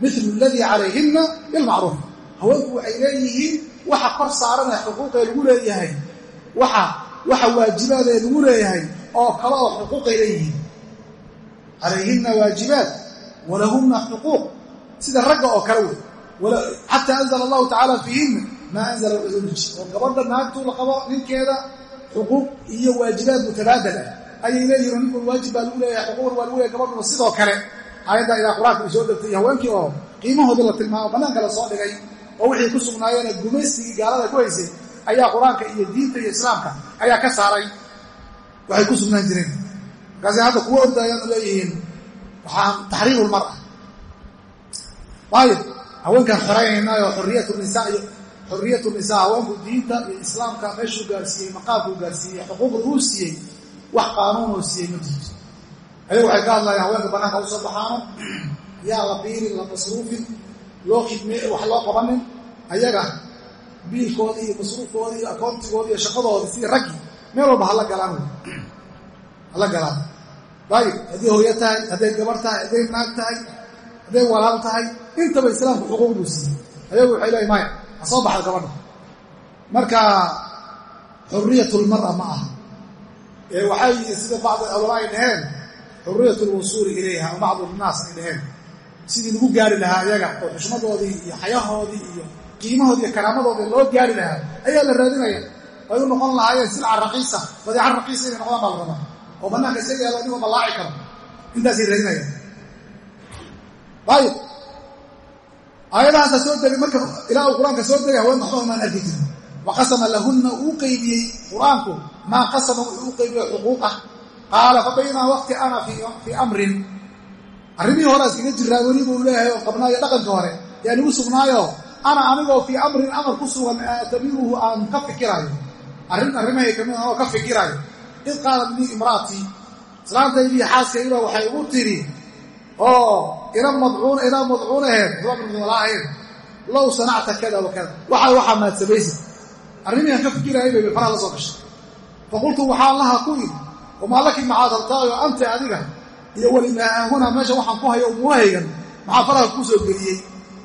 milu ladii calayhinna bilmacruuf haweenku waxay leeyihiin waxa kor saaranee xuquuqee lagu leeyahay waxa waxa waajibaad ee lagu leeyahay oo kale oo xuquuqay leeyihiin. Calayhinna waajibaat walahunna xuquuq. Sida ragga oo kale wey. Xataa anzala allahu tacaala fiihinna maa anzala cudulji oo gabadha naagtuu la qabo ninkeeda xuquuq iyo waajibaad mutabaadal ah. Ayay leeyihiin ninkun waajib baa lagu leeyahay xuquuqna waa lagu leeyahay gabadhuna sidoo kale. Aayadda ilaa qur'aanka uu soo degtay iyo haweenkii oo qiimahoodii la tilmaamo bannaanka la soo dhigay oo wixii ku sugnaayeena gumaysigii gaalada ku haysay ayaa qur'aanka iyo diinta iyo islaamka ayaa ka saaray. Waxay ku sugnaan jireen. Markaasi hadda kuwa ordaayaanu leeyihiin waxaan taxriiru lmara waayo haweenkaan xoraynaynaayoo xoriyat nisaa xoriyat nisaa haweenku diinta iyo islaamka meeshuu gaarsiiyey maqaamkuu gaarsiiyey xuquuqda uu siiyey wax qaanuunoo siiyey ma jirto waxay ka hadlayaan haweenka bannaanka u soo baxaano yaa la biirin la masruufin loo khidme wax loo qabanin ayaga biilkoodii iyo masruufkoodii iyo akoontigoodii iyo shaqadoodii sidii raggii meel walba hala galaan hala galaan dayib hadday hooyo tahay hadday gabar tahay hadday naag tahay hadday walaal tahay intaba islaamku xuquuq siiyey ayagu waxay leeyiin maya soo baxda gabadha. Marka xuriyatulmara ma aha. Ee waxay sida bacdi culamaa ay dhaheen xuriyat lwusuuli ilayha oo bacdu nnaas ay dhaheen. Sidii lagu gaari lahaa iyaga oo xushmadoodii iyo xayahoodii iyo qiimahoodii iyo karaamadoodii loo gaari lahaa ayaa la raadinaya. Ay u noqon lahaayeen silca raqiisa badeeca raqiisa inay noqdaan baa la rabaa oo bannaanka iska yaalo inigoo ballaaci karo. Intaasay raadinayaan aayadahaasa soo degay marka ilaa uu qur'aanka soo degay haween waxba maan arki jirin wa qasama lahunna uu qeybiyey qur'aanku maa qasama wuxuu u qeybiye xuquuqah qaala fa baynaa waqti ana fii amrin. Arrimihii hore iskaga jiraa weli buu leeyahay oo qabnaayo dhaqanka hore. Yaa nigu sugnaayo ana anigoo fii amrin amar ku sugan aatamiruhu aan ka fikiraayo. Arrin arrimahay ka mid anoo ka fikiraayo. Id qaalat lii imraatii islaantaydii xaaskayba waxay ugu tidhi oo ina madcuun madcuunaheed mdalaahayn low sanacta kada wa kada. Waxa waxaa maad samaysid arrimihian ka fikiraayay bay faraha la soo gashay. Faqultu waxaan laha ku idhi wamaa laki maxaad rabtaayo anta adiga iyo welimaahuna meesha waxaan ku hayo umuurahaygan maxaa faraha kuu soo geliyey?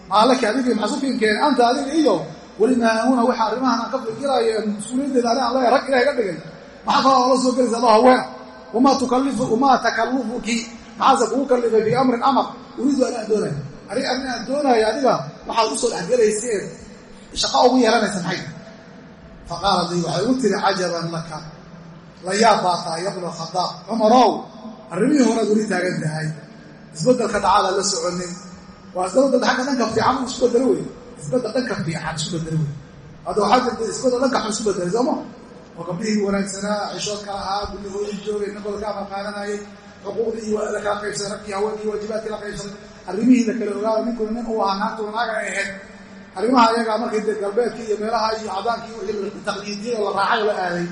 Maxaa laki adigii maxaa su fiinkeen anta adiga iyo welimaahuna waxa arrimahan aan ka fikiraayo mas'uuliyaddeeda ani aan leeya rag ilahay ka dhigay maxaa faraha oola soo gelaysa adoo haweena wamaa takallufuki maxaase kugu kallifay fii amrin amar uriidu anaan doonaya arrin arrin aan doonaayo adiga waxaad u soo shaqo ugu yeelanaysa maxay faqaalat lii waxay ugu tiri cajaban laka la yaab baa tahay yabna khadaab cumarow arrimihii horead weli taagan tahay. Isbeddelka dhacaada la soconin waa isbeddel agga dhanka fiican u isku bedelo wey isbeddel dhanka fiican isku bedelo wey hadda waxaa jirta isbeddel dhanka xun isku bedelay sooma oo gabdhihii wanaagsanaa xishoodka ahaa gullihoodii joogay nabada ka amar qaadanayay xuquuqdii iyo la kala qaybsaday raggii haweenkii waajibaadkii la qaybsaday arrimihii la kala ogaada ninkuna nin uu ahaa naagtuna naaga ay ahayd. Arrimaha ayagaa markay dee galbeedkii iyo meelaha iyo cadaankii wixii la raacay la aaday.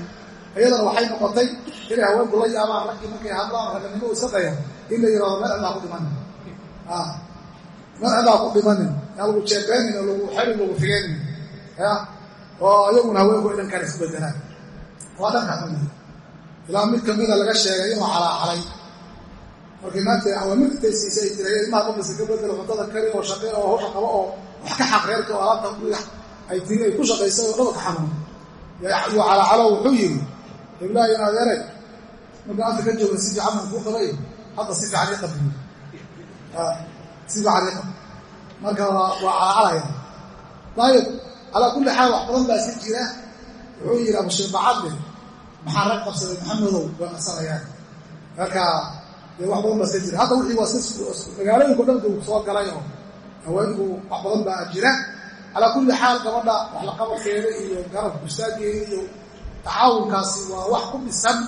Iyadana waxay noqotay inay haweenku la yaabaan raggii markay hadlaan raganimo isa dhayan in la yidhahdo cidlaa ku dhimanin meel cidlaa ku dhimanin yaa lagu jeebeynin oo lagu xelin lagu figeynin ya oo iyaguna haweenku dhankaan isku bedelaan waa dhanka xun ilaa mid kamida laga sheegay inuu calaaxalay markii naagta awaamirta siisay ay ilmaha qofkasta ka bedelo cuntada kari oo shaqe oo hawsha qabo oo wax ka xaq reerka oo alaabta ay tiri ay ku shaqaysay oo dhaba ka xanuun. Yuu calaacalo wuxuu yidhi iblaahi in adeeray marka anta ka jooga si fiican baan kuu qabay hadda si fiican ii qabiyo si fiican ii qab marka waa calacalaya dayib calaa kulli xaal wax badan baa iska jira. Wuxuu yidhi abusheer bacadle maxaa rag qabsaday maxamedow way qasanayaan marka wax badan baa iska jira. Hadda si magaalooyinko dhan buu soo galay oo haweenku wax badan baa jira. Calaa kulli xaal gabadha wax la qabadkeeda iyo garabka ustaageeda iyo tacaawunkaasi waa wax ku dhisan.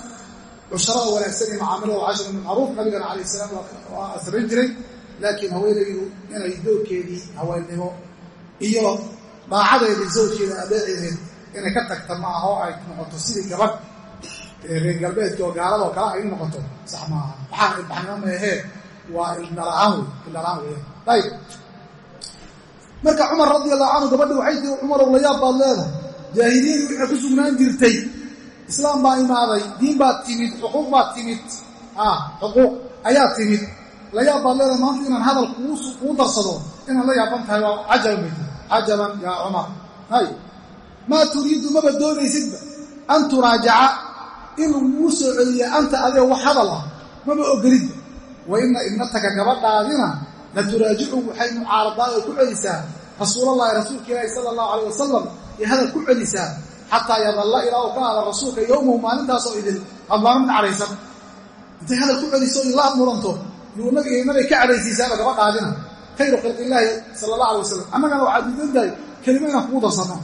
Cusharada wanaagsan iyo macaamilada cashar min macruuf. Nabigana calayh salaam waa samayn jiray. Laakiin haweenaydu inay doorkeedii haweennimo iyo daacadeedii zawjkeeda adeeceedeed inay ka tagta ma aha oo ay noqoto sidii gabadh reer galbeedka oo gaalada oo kale ay noqoto sax maaha waxaan ilbaxnimo maahee waa ildhala-aan wey ildhala-aan wey ayib. Marka cumar radi allahu canhu gabadhi waxay tiri cumarow layaab baad leedahay. Jaahiliyadii waxay ku sugnaan jirtay. Islaam baa imaaday diin baad timid xuquuq baad timid. Xuquuq ayaa timid. Layaab baad leedahay maanta inaan hadal kuu darsado inaan la yaaban tahay waa cajaban bay tiri cajaban yaa cumar. Hay maa turiidu maba doonaysidba an turaajaca in laguu soo celiya anta adiga wax hadal ah maba ogolidda wa ina ibnataka gabadhaadina la turaajicu waxay mucaaradaa oo ku celisaa rasuulallahi rasuulka ilaahi sala allahu calay wasalam iyo hadal ku celisaa xataa yadalla ilaa uu ka hada rasuulka yowmahu maalintaasoo idin hadlaana mid cadhaysan intay hadal ku celiso ilaa mudanto yuu nabigay ka cadhaysiisaaba gabadhaadina khayru khalqillaahi sala allah alay wasalam annagana waxaad diidan tahay kelimo inaan kugu darsanno.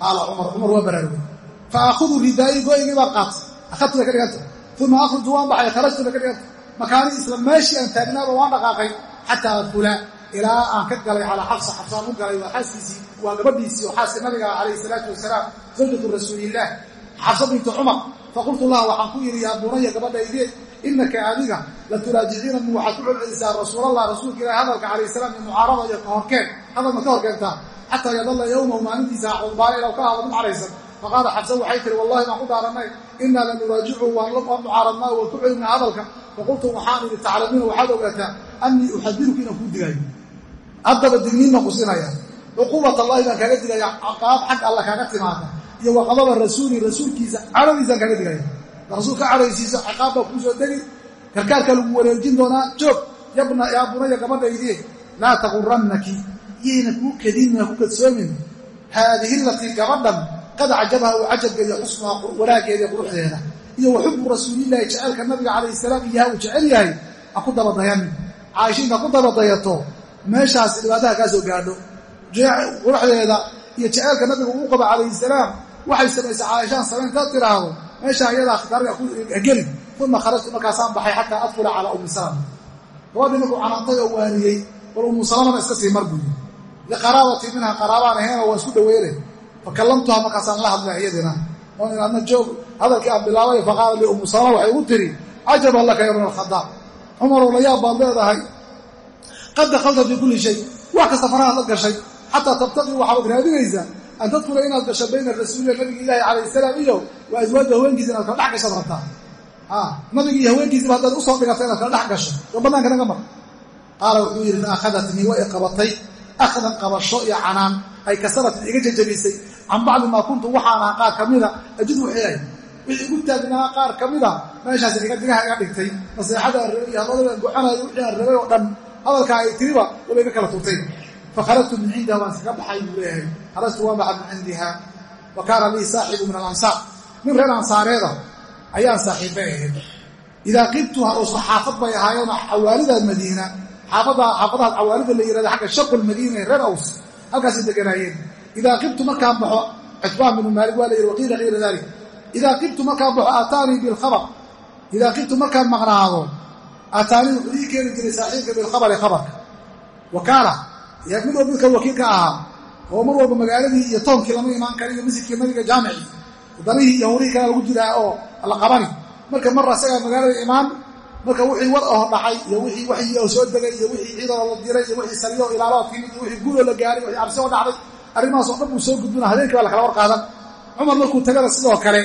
Qaala cumar cumar waa baraarugay fa aakhudu ridaayi go-ygii baan qaatay akhadtu bay ka dhiganta uma akhruju waan baxay kharajtu bay ka dhiganta makaanii isla meeshii aan taagnaaba waan dhaqaaqay xataa adkula ilaa aan ka galay calaa xabsa xabsaan u galay waa xaaskiisii waa gabadhiisii oo xaaska nabiga calayhi salaatu wasalaam zawjatu rasuulillaah xabsa bintu cumar faqultu laha waxaan ku yidhi yaa bunaya gabadhaydee inaka adiga la turaajiciina mu waxaad ku celcelisaa rasuulallah rasuulka ilahi hadalka calayh salaam iyo mucaarada iyo kahorkeen hadalma ka horkeentaa xataa yadalla yowmahu maalintiisa aqulbaale ilaw ka hadal mucaraysan faqaala xabsa waxay tiri wallahi baan ku dhaaranay inaa la nuraajicu waan mucaaradnaa waan ku celinaa hadalka faqultu waxaan idhi taclamiina waxaad ogaataa annii uxadiruka inaan kuu digaayo haddaba digniinna qusinaya cuquubat allahi baan kaaga digaya caqaab xag alla kaaga timaada iyo waqadaba rasuuli rasuulkiisa cadhadiisaan kaaga digaya rasuul ka cadhaysiiso ciqaab baa kuu soo degi karkaarka lagu wareejin doonaa joog yabna yaa bunaya gabadhaydii laa taqurannaki yayna kuu kadinna ku kadsoomin haadihi latii gabadhan qad cajabaha uu cajabgeediyo xusnuha wanaaggeediyo quruxdeeda. Iyo wa xubu rasuulillahi jaceylka nabiga calayhi salaam iyaha uu jecel yahay ha ku dabadayan. Caaisha inta ku dabadayato. Meeshaas dhibaataha kaa soo gaadho. Quruxdeeda iyo jaceylka nabiga uu qaba calayhi salaam waxay samaysay caaishaan samayn tiraahdo meeshaa iyadaa khitaariga geli uma kharajtu markaasaan baxay xataa adkula calaa ummi salama. Gabadhii markuu canaantay oo waaniyey bal ummu salamana iska sii mar buuyi liqaraabatii minha qaraabaan ahaynoo waa isku dhaweyle fakallamtuha markaasaan la hadlay iyadina. Oo in adna joog hadalkii aan bilaabay faqaala li ummu salama waxay ugu tiri cajaban laka ya bna alkhadaab cumarow la baad leedahay qad dakhalta fii kulli shay. Wax kasta farahaad la gashay xataa tabtaqii waxaad raadinaysaa an tadkula inaad gasho bayna rasuulilah nabiga ilaahi calayh salaam iyo wa aswaaja haweenkiisa inaad kala dhex gashaad rabtaa nabiga iyo haweenkiisaba haddaad u soo dhigata inaad kala dhex gasho. Oo bannaanka naga mar. Qaala wuxuu yidhi faakhadatnii way qabatay akhdan qabasho iyo canaan ay kasaratin iga jajabisay can bacdi maa kuntu waxaan ahaa qaar ka mida ajid waxay wixii igu taagnaa qaar ka mida meeshaas digaha iga dhigtay naseexada aan rabay iyo hadladaan goxanayo wixii aan rabay oo dhan hadalkaa ay tiriba waba iga kala turtay fakharajtu min cindiha waan iskaga baxay buu leeyahay. Kharajtu waan baxay min cindiha wa kaana lii saaxibu min alansaar. Nin reer ansaareeda ayaan saaxiibbay ahayd. Idaa qibtuha oo saxaafad bay ahaayeenoo xawaalida madiina xaafadaha xawaalida la yihahda xagga shaqu lmadiina ee reer aws halkaasay deganaayeen idaa qibtu markaan baxo citbaan binu maalik waa la yidhi waqiila kayra dalik idaa qibtu markaan baxo aataanii bilkhabar idaa qibtu markaan maqnaado aataanii wuxuu ii keeni jiray saaxiibka bilkhabari khabarka wa kaana mid walba midka wakiilka ahaa oo mar walba magaaladii iyo toonkii lama imaan kara iyo masjidkii nabiga jaamicii danihii iyo hawrihii kale lagu jiraa oo la qabani marka mar asagaa magaalada imaan marka wixii war oo dhacay iyo wixii waxyi oo soo degay iyo wixii ciidoo la diray iyo wixii saliyo ilaaloo timid iyo wixii guuroo la gaaray wixii cabsi oo dhacday arrimahaasoo dhan buu soo gudbina habeenkii baa lakala war qaadan. Cumar markuu tagana sidoo kale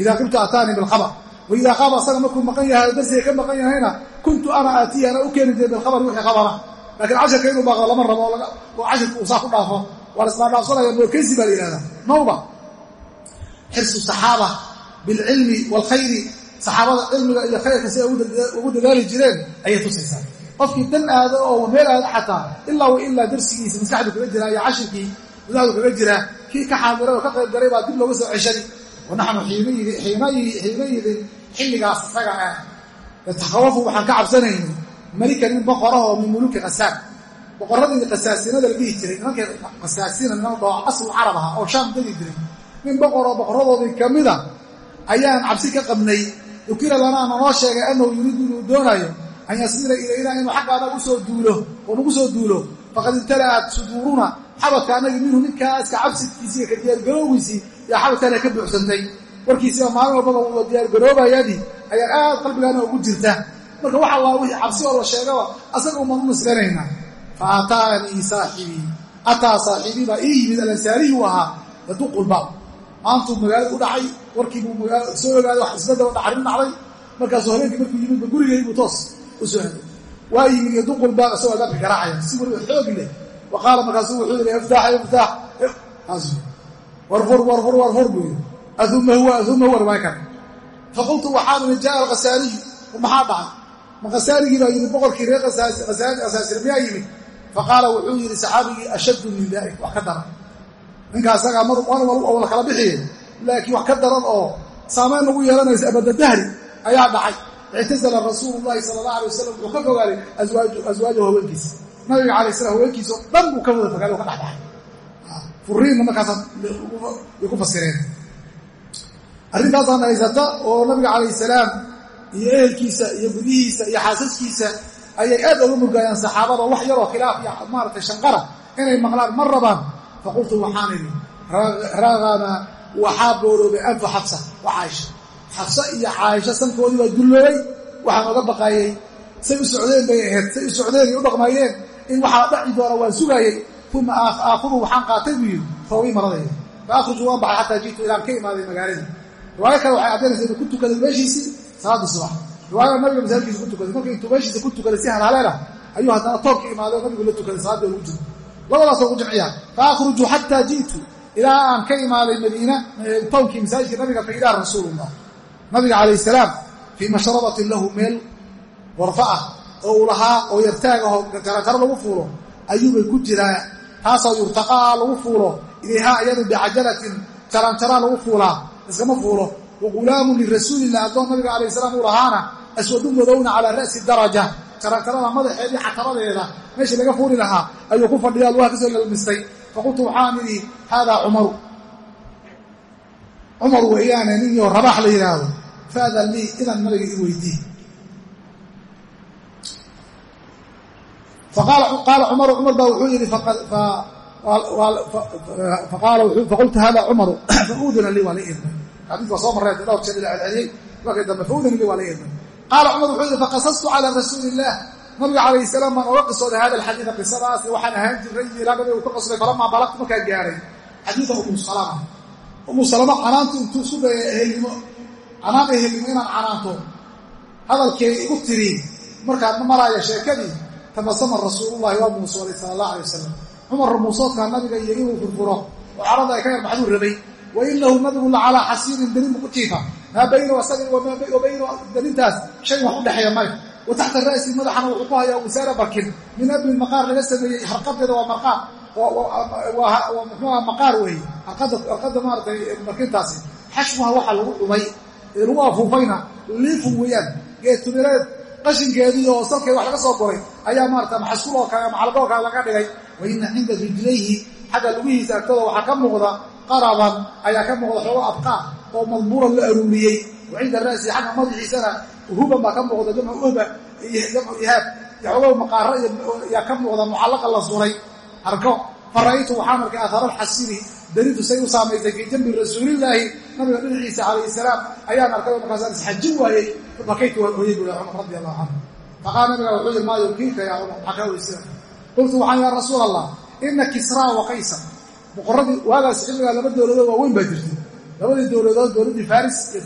idaa qibtu ataanii bilkhabar wa idaa qaaba asaga markuu maqan yahay oo darsiga ka maqan yahayna kuntu ana aatiya ana u keeni jiray bilkhabari wixii khabara laakiin casharka inuu baaqdo lama rabo oo cashirka uu saa ku dhaafo. Waa la isdhaadhaafsanaya moorkeysi baa la yihahdaa nawba xirsu saxaaba bilcilmi waalkhayri saxaabada cilmiga iyo khayrka si ugu dadaali jireen ayay tusaysaa. Qofkii dan aado oo meel aado xataa ilaa wa ilaa darsigiisa maskaxdu kaga jiraa iyo cashirkii maskaxdu kaga jiraa kii ka xaadiray oo ka qayb galay baa dib looga soo ceshani wa naxnu xiinayidin xilligaas isaga ah. Yatahawafu waxaan ka cabsanaynay malika nin boqorah oo min muluki khasaan boqoradii khasaasinada la dhihi jiray nimankii khasaasina niman dhoo aslu carab aha oo shaam degi jiray. Nin boqoroo boqoradoodii ka mida ayaan cabsi ka qabnay. Dukira lanaa nanoo sheegay annahu yuriidu inuu doonaayo an yasiira ilaynaa inuu xaggaana u soo duulo oo nagu soo duulo faqad imtala'at suduuruna xabadka annagii minhu ninkaaska cabsidkiisii ka diyaargaroogiisii yaa xabadkaana ka buuxsantay. Warkiisiiba maalin walbaba uu diyaargaroobayadii ayaa aad qalbigaana ugu jirta. Marka waxa waa wixii cabsi oo la sheegaba asaga umaan u nisbanaynaa fa aataanii saaxibii ataa saaxiibii baa ii yimid alansaariyu ahaa yaduqulbaab maantuu magaalada u dhacay warkiibuu soo ogaaday wax isbedelo dhaxrin dhacday. Markaasuu habeenkii markuu yimidba gurigaybuu toos u soo waa yimid yaduqulbaab isagoo albaabka garaacaya si weliba xoog leh wa qaala markaasuu wuxuu yidhi iftaax iftaax warfur warfur warfur buu yidhi. Auma huwa auma huwa riwaaya kale faqultu waxaan ii jaa alkhasaariyu maxaa dhacay? Ma khasaarigii baa yimid boqorkii reer khasaasire miyaa yimid? Faqaala wuxuu yidhi saxaabigii ashaddu min daalik wax ka daran. Ninkaa isagaa la kala bixiye laakiin wax ka daran oo saamayn lagu yeelanaysa abadadahri ayaa dhacay ictazala rasuulu llahi sala allah alay wasalam wuxuu ka fogaaday aswaajahu haweenkiisa nabiga alay slam haweenkiisa oo dhan buu ka wada fogaaday oo ka dhexbaxay furiinna markaasa ku fasireen arrintaasaan haysata oo nabiga calayh salaam iyo ehelkiisa iyo gudihiisa iyo xaasaskiisa ayay aad oga murgaayaan saxaabada wax yaroo khilaaf iyo maaratay shanqara inay maqlaan ma rabaan faqultu waxaan idhi ragama waxaa booroobay anfu xabsa waa caaisha xabsa iyo caaisha sankoodii baa dulloobay waxaan oga baqaayey say u socdeen bay ahayd say u socdeen iyo u dhaqmaayeen in waxaa dhaci doona waan sugaayey uma aakhuru waxaan qaatay buu yidhi fawii maradayda fa waan baxay xataa jiitu ilaan ka imaaday magaaladii riwaayo kale waxay caddaynaysa inuu ku tukaday meeshiisii salaadii subax. Riwaayada nabiga masaajkiisa ku tukaday marka intuu meeshiisa ku tukaday si halhaleelah ayuu haddana toobka imaaday oo nabigu la tukaday salaadii lagu jiro. Labadaasoo ugu jamciyaa fa xataa ji'tu ilaa aan ka imaaday madiina townkii masaajidka nabiga fa idaa rasuulullah nabiga calayh salaam fii mashrabatin lahu meel warfa ah oo uu lahaa oo yartaag aho jaranjaro lagu fuulo ayuubay ku jiraa taasoo yurtaqaa lagu fuulo ilayhaa iyadu bicajalatin jaranjaraa lagu fuulaa iskama fuulo wa gulaamun lirasuulillah addoon nabiga calayh salaam uu lahaana aswadu madowna calaa ra'si daraja. Jaranjarada madaxeedii xataradeeda meeshii laga fuuli lahaa ayuu ku fadhiyaa lugaha ka soo lalmistay faqultu waxaan idhi haadaa cumaru cumar weeyaane ninyo rabaax la yidhaahdo faadan lii idan nabiga i weydii qaala cumaru cumar baa wuxuu yidhi faqultu hada cumaru faudina lii waa la idmay xadiis waa soo marreen dhowr jeer ila celceliyey markii dambe faudina lii waa la idmay qaala cumar wuxuu yidhi faqasastu calaa rasuuli illah nabiga calayh salaam baan oga qisooday hada alxadiida qisadaas waxaan ahaan jiray ilaa nabiga uu ka qoslay falamaa balaqtu markaa gaaray xadiida umu salama umu salama canaantu intuu isku daya ehelnimo canaan ehelnimo inaan canaanto. Hadalkay igu tiri markaan ma maraayo sheekadii tabasama rasuulullahi waa muusooday sala allah alay wasalam cumar muusoodkaa nabiga iyo inuu furfuro oo carada ay ka yarbaxduu rabay. Wa inahu nabigu la calaa xasiinin darin buu ku jiifa. Maa bayna wasabi wa bayna darintaas shay wax u dhexeeya male wa taxta ra'si madaxana wuxuu ku hayaa wisaara barkin. Min abnin maqaar laga sameeyey harqadeeda waa marqaar. Muxuuha maqaar weeye harqada maaratay barkintaasi. Xashwaha waxaa lagu dhumay ee lagu afuufayna liifun weeyaan. Geedtumireed qashinkeedii oo salkeed wax laga soo goray ayaa maarata maxaskuloo kale macalgoo kale laga dhigay. Wa ina cinda rijlayhi xagga lugihiisa agtooda waxaa ka muuqda qaraban ayaa ka muuqda xoogo abqaa oo madbuuran la aruuriyey. Wa cinda ra'si xagga madaxiisana huban baa ka muuqda jamcu uhba jamcu ihaab. Xoogo maqaaro yaa ka muuqda mucallaqa la suray. Harko fa ra'aytu waxaan arkay aharal xasiri darintu say u saamaysay fii jambi rasuulillaahi nabiga dhinaciisa calayhi salaam. Ayaan arkay oo markaasaan isxajin waayey. Bakaytu waan ooyey bui cumar radi allahu canhu faqaala nabiga wuxuu yidhi maa yubkiika yaa cumar maxaa kaa weysana qultu waxaan yaa rasuul allah ina kisraa wa qaysar. Boqorradii waagaas xilligaa laba dowladood waaweyn baa jirtay. Labadii dowladood dowladdii faris iyo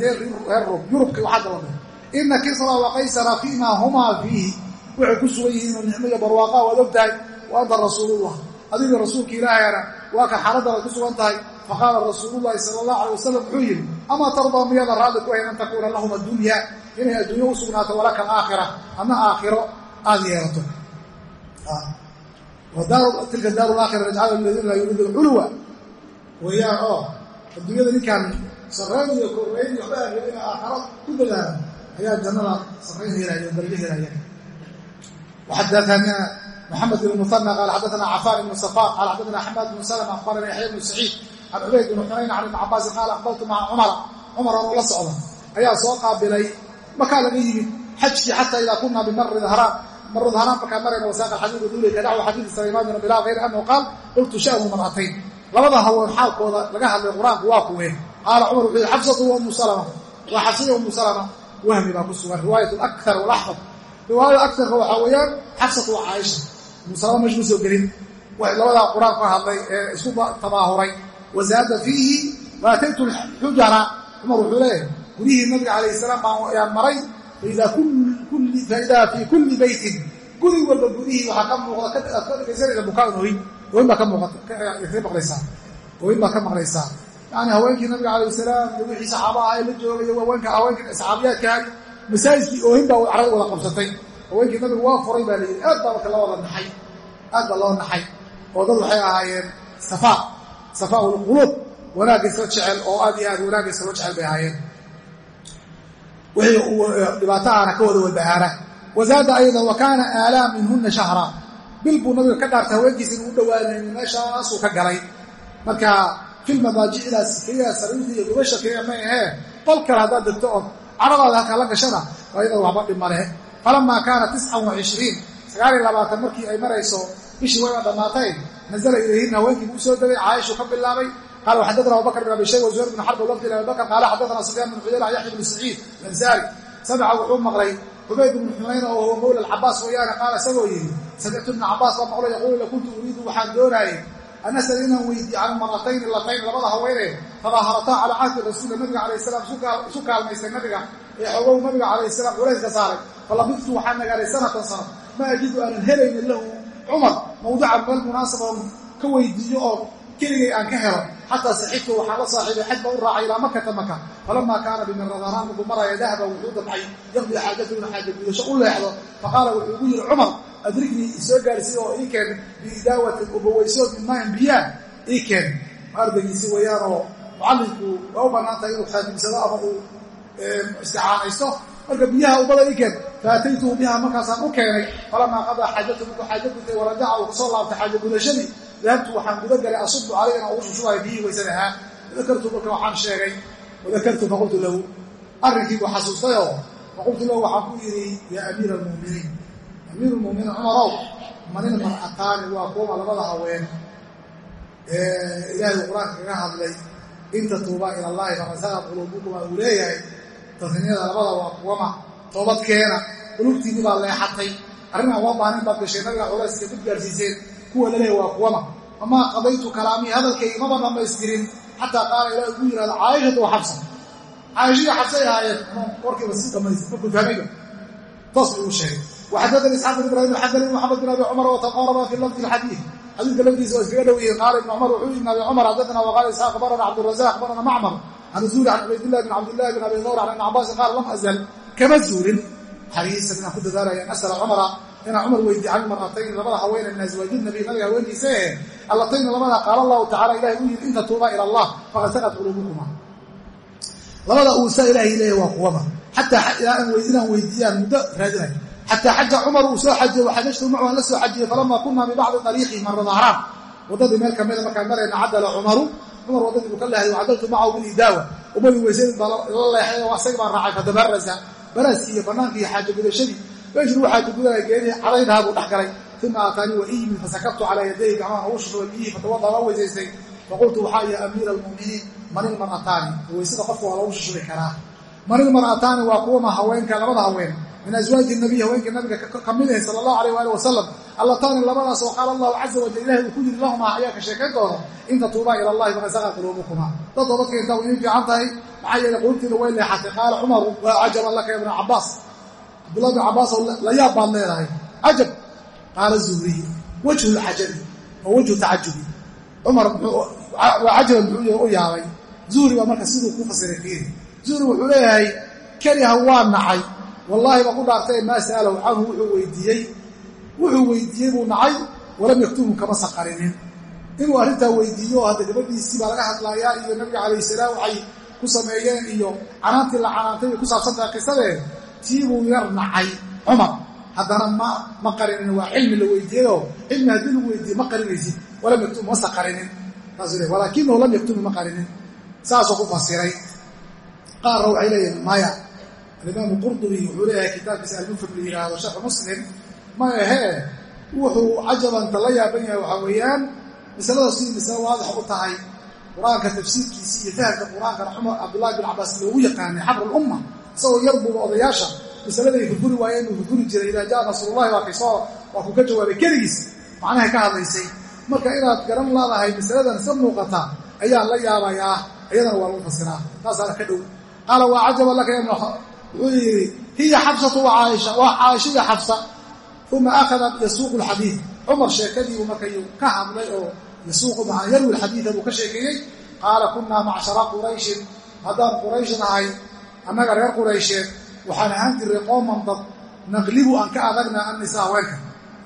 reer rum yurubka waxaa dabada ina kisraa wa qaysara fiimaa humaa fiihi. Waxay ku sugan yihiin nicmo iyo barwaaqa waad og tahay. Rasuulullah. Adiga rasuulka ilaahayana waa ka xaaladdaad ku sugan tahay. Faqaala rasuululahi sala allahu alay wasalam wuxuu yidhi amaa tardaa miyaada raalli ku ahayn an takuuna lahum addunya inay adduunyo u sugnaato walaka alaakhira ama aakhiro aada yeelato. Tilka daaru laakhira najcalu ladiina laa yuriidu lculuwa weeyaan oo adduunyada ninkaan sarrayn iyo korrayn waxba aan rabin aakharo ku dadaala ayaa jannada sarrayn helaya darajo helaya mxamed bn muan qaal xadana cafaan ibn safar qaal xadana xamaad bn slm abarana yaxya bnu saciid can cubayd bn xunayn can ibn cabaasin qaal aqbaltu maca cumara cumar anoo la socda ayaa soo qaabilay makaa laga yimid xajkii xataa idaa kunaa bimari haraan maru haraan markaan marayna wasaaqa xadiid duulika dacwa xadiidi salaymaan bn bilaal hayr anahu qaal qultu sha'nu maratayn labada haween xaalkooda laga hadlay qur'aanku waa kuwee qaala cumar wuxuu yidhi xabsatu wa ummu salama waa xabsada ummu salama wahmi baa ku sugan riwaayat akar walaxfad riwaayada akarka waxaa weeyaan xabsatu wa caaisha meesha ma soo gelin. Labadaa qur'aan ka hadlay ee isku tabaahuray. Wazaada fiihi waataytu xujara cumar wuxuu leeyahay guryihii nabiga calayh salaam baan maray faidaa fii kulli beytin guri walba gurihii waxaa ka muuqda aad ka dhegaysanaysa bukaan ooyin ooyin baa ka maqlaysaa ooyin baa ka maqlaysaa. Yani haweenkii nabiga calayh salaam iyo wixii la joogay haweenka haweenkii saxaabiyaadkahay masaajidkii oohin baa carada qabsatay haweenkii nabigu waa furay baa layidhi aad baa marka wada naxay aad baa loo naxay. Oo dad waxay ahaayeen safaa safaa ulquluub wanaagga isla jecel oo aad iyo aad wanaagga isla jecel bay ahaayeen. Wixii dhibaatahaana ka wada walbahaara wazaada aydan wa kaana aalaam minhuna shahra. Bil buu nabiga ka dhaartay haweenkiisa inuu u dhawaanayni meeshaasuu ka galay. Marka filmadaajicidaas keliya sariirta iyo gubasha keliya ma ahee. Qol kale haddaad degto ood caradaada halkaa la gashana ayada waxba dhimale falamaa kaana tiscan wa cishriin sagaal iyo labaatan markii ay marayso bishii wayba dhammaatay nazala ilayhina haweenkii buu u soo degay caaishu ka bilaabay qaala xadana abubakr bin abi shayba zuhayr bin xarb lafdi abi bakr qaala xadana sufyaan bin xuyayla yaxya bn saciid ansaari samica wuxuu maqlay xubayd bnu xumayna oo huwa mawla cabaas wayaana qaala isagoo yidhi samictu ibna cabaas baa maqlo yaquulu la kuntu uriidu waxaan doonaayey an asal inaan weydiiye can maratayni latayn labada haweenee tadaaharataa calaa cahdi rasuula nabiga calayh salaam isu kaalmaystay nabiga ee xogow nabiga calayh salaam culayska saaray falabidtu waxaan nagaaday sanatan sano. Ma ajidu aanan helaynin lahu cumar. Mawdican meel munaasaba ka weydiiyo oo keligay aan ka helo xataa saxibtu waxaan la saaxiibay xaj u raacay ilaa makata maka falamaa kaana bimiradahaan markuu maraya dahaba wuxuu damcay yaqdii xaajatu inu xaaja gudasho u leexdo. Faqaala wuxuu ugu yidhi cumar adrignii isoo gaarsiiy oo ii keen biidaawatin ubawaysood min maain biyaan. Ii keen. Ardaygiisi weeyaanoo mucallinku waa u bannaantahay inuu khaadimsado ama uu isticaanaysto marka biyaha ubada ii keen faataytuhu biha markaasaan u keenay falamaa qadaa xaajatu markuu xaaja gutay warajaca uu ka soo laabtay xaaja gudashadii dahabtu waxaan guda galay asubu calay inaan ugu shushubayo biyihii waysan ahaa. Wadakartu marka waxaan sheegay wadakartu faqultu lahu arrinkii buu xasuustayoo faqultu lahu waxaan ku yidhi yaa amiira almu'miniin amiiru lmuminiin cumarow manil mar'ataani waa kuwama labada haween. Ee ilaahay qur'aanka kaga hadlay in tatuubaa ila allahi faqasaqad quluubukuma uu leeyahay dadnimada labada waa kuwama toobadkeena qulubtiinni baa leexatay. Arrinaan waa baanin baad gashay nabigaa culayska gud gaarsiiseen kuwa la leeya waa kuwama amaa qadaytu kalaamii hadalkayga maba dhammaystirin xataa qaala ilaahi ugu yidhahda caayishatu xabsa caayishadii xabsay ahaayeen warkiiba si dhammaystir markuu fahmayba taas buu sheegay. Waxadadani isxaaq bin ibraahim alxadali moxamed bin abi cumar wataqaaraba fi lafdi alxadiid xadiidka lafdiisa waa iskaga dhow yihiin qaala ibn cumar wuxuu ibn abi cumar xadadna wa qaala isxaaq barana can zuhri can cubaydillah bin cabdillahi bin abi dawr can ibn cabaasin qaala lam azal kama zuulin xariisan inaan ku dadaalaya an asala cumara inaan cumar weydiiy can mar'atayni labada haweenee min aswaaji nabiy nabiga haweenkiisa ee allatayni labada qaala allahu tacala ilahay uu yidhi in tatuuba ila allah faqad saqat quluubukuma labada uusa ilaahay leeya waa kuwaba xataa inaan weydiiyaan muddo raadinay xataa xaja cumar uu soo xajiye waxajashtu macuan la soo xajiyey falamaa kunaa bibacdi ariiqi marradahraan waddadii meel kamida markaan marayna cadala cumaru cumar waddadii buu ka leehay wacadaltu macahu bilidaawa umadii weysadin baa la leexay oo asaga baan raacay fadabarasa baraaskii iyo bannaankii iyo xaaja gudashadii meeshii lagu xaaja gudaya geedihii cadaydahaa buu dhex galay. Uma aataanii wa iymin fasakabtu calaa yadayhi gacmahan ugu shushuba biyihii fatawada waa weysaystay. Faqultu waxaa ya amiira almu'miniin manil mar'ataani. Weysada qofka waa lagu shushubi karaa. Manil mar'ataani waa kuwama haweenka labada haween. Min aswaaji nabiy haweenka nabiga ka mid ahay sala allahu alayh waali wasalam allataani labadaas oo qaala allahu caza wajal ilahi uu ku yiri lahumaa ayaa ka sheekayntooda in tatuubaa ila allahi faqad saqa quluubukuma dad toobadka intaa idin fiican tahay maxaa yeelay qulubtiina way leexatay. Qaala cumaru cajaban laka ya ibna cabaas cabdullah bin cabaas oo la yaab baad leedahay. Cajab qaala zuhriy wajhu lcajabi oo wajhu tacajubi cumar waa cajaban muxuu u yaabay. Zuhri baa marka siduu ku fasiray fiiri. Zuhri wuxuu leeyahay keliha waa nacay. Wallaahi baa ku dhaartay maa sa'alahu canhu wuxuu weydiiyey wuxuu weydiiyey buu nacay walam yaktumhu kama saqarinin inuu arrintaa weydiiyo hadda gabadhiisii baa laga hadlaayaa iyo nabiga calayh salaam waxay ku sameeyeen iyo canaantii la canaantay bay ku saabsantaha qisadee tii buu yar nacay cumar. Haddana ma qarinin waa cilmi la weydiiyeyoo cilmi haddii lagu weydiiye ma qarinaysid walam yaktum ma saqarinin saasuu walaakinahu lam yaktumhu ma qarinin. Saasuu ku fasiray. Qaarna waxay leeyihiin maya alimaamu qurdubi wuxuu leeyahay kitaabkiisa almufrad la yidhaahdo sharxu muslim ma ahee wuxuu cajabanta la yaaban yahay waxaa weeyaan masalada sidii masale waadix u tahay qur'aanka tafsiirkiisi iyo fahamka qur'aankana cumar cabdullahi bin cabaas loogu yaqaanay xabr lumma isagoo yar buuba odayaasha masaladay furfuri waayeen uu furfuri jiray idaa jaa nasrullahi waa waa ku ka jawaabay keligiis macnahay ka hadlaysay. Marka inaad garan laadahay masaladan iska muuqata ayaan la yaabayaa iyadana waa lagu fasiraa taasaana ka dhow. Qaala waa cajaba laka wuxuu yidhi hiya xabsatu wa caaisha waa caaishadii xabsa uma akhada yasuuqu alxadiid. Cumar sheekadiibuu markayuu ka hadlay oo yasuuqu maxaa yarwi alxadiida buu ka sheekeeyey qaala kunnaa macshara qurayshin. Haddaan quraysh nahay annaga reer quraysheed waxaan ahaan jirray qooman dad naqlibu aan ka adagnaa annisaa haweenka.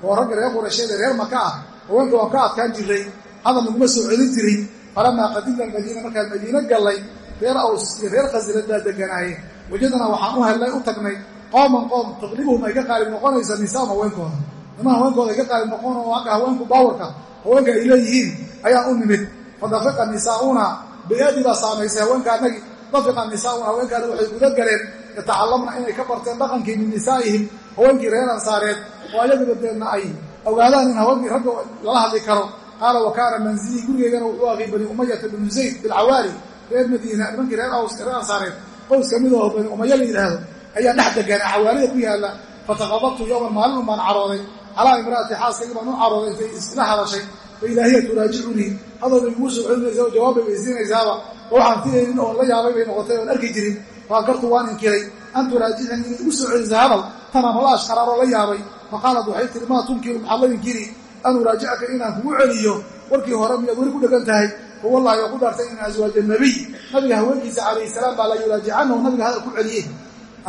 Oo ragga reer quraysheed ee reer maka ah haweenka waan ka adkaan jirray hadal naguma soo celin jirin. Falamaa qadimna almadiina markaan madiine gallay reer aws iyo reer khasrad baa deganaayeen wajadnaa waxaan u hellay u tagnay qooman qoom taqlibuhum ay ka qaalib noqonaysa nisaam haweenkooda. Niman haweenkooda ay ka qaalib noqon oo haweenku baawarka haweenka ay leeyihiin ayaan u nimid. Fadafiqa nisaauna bay-adii baa saamaysay haweenka anagii dafiqa nisaauna haweenkaana waxay guda galeen yatacalamna inay ka barteen dhaqankii min nisaa'ihim haweenkii reer ansaareed. Oo ayaguba deedna ay ogaadaan in haweenkii ragga lala hadli karo. Qaala wa kaana manzilii gurigeygana wuxuu ahay bani umayata binu zayd bilcawaali reer madiina nimankii reer reer ansaareed. Qoys ka mid oo bani umaya la yidhaahdo ayaa dhex degaan cawaalida ku yaalla fataqabadtu yowman maalin un baan carooday. Calaa imra'ati xaaskaygi baan u carooday intay isla hadashay fa idaa hiya turaajicunii hadal bay iguu soo celinaysaa oo jawaab bay weysiinaysaaba oo waxaan filaynin oon la yaabay bay noqotay oon arki jirin. Faakartu waan inkiray. An turaajicanii inay igu soo celisa hadal tanaan la ashqaraaroo la yaabay. Faqaalad waxay tihi maa tunkiru maxaad la inkiri an uraajicaka inaan kugu celiyo? Warkii hore miyaad weli ku dhegan tahay? Fawallahi waa ku dhaartay in aswaaja nabiy. Nabiga haweenkiisa calayhi salaam baa la yuraajicanahu nabiga hadal ku celiyey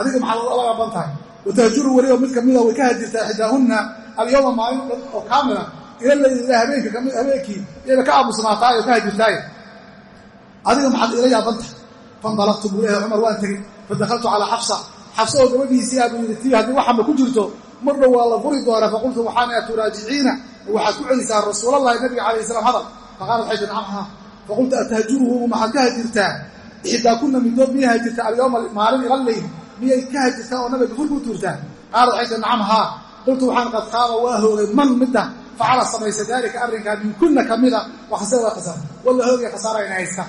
adiga maxaad la yaaban tahay watahjuru weliba mid kamida way ka hajirtaa ixdaahunna alyawma maalin oo kaamila ila kami habeenkii iyaba ka aamusnaataay oo ka hajirtaay adiga maxaad ila yaaban tahay fandalaqtu buu leehay cumar waan tegey. Fadakaltu calaa xafsa. Xafsa oo gabadhiisii aabuu yidhi tii haddii waxanba ku jirto mar waa la furi doonaa. Faqultu waxaan a turaajiciina. Waxaad ku celisaa rasuulallahi nabiga calayh salaam hadal. Faqaalat waxay tii nacamha faqultu atahjuruhu maxaad ka hajirtaa? Ixdaa kuna midood miyay hajirtaa? Alyawma maalin ila leyl miyay ka hajirtaa oo nabiga fur ku tuurtaa? Qaalat waxay tii nacam haa. Qultu waxaan qad qaaba waa hoogay man midda. Facala samaysa daalika arrinkaa min kunna ka mida. Waa khasar waa khasar walla hoogaya khasaarayna haysta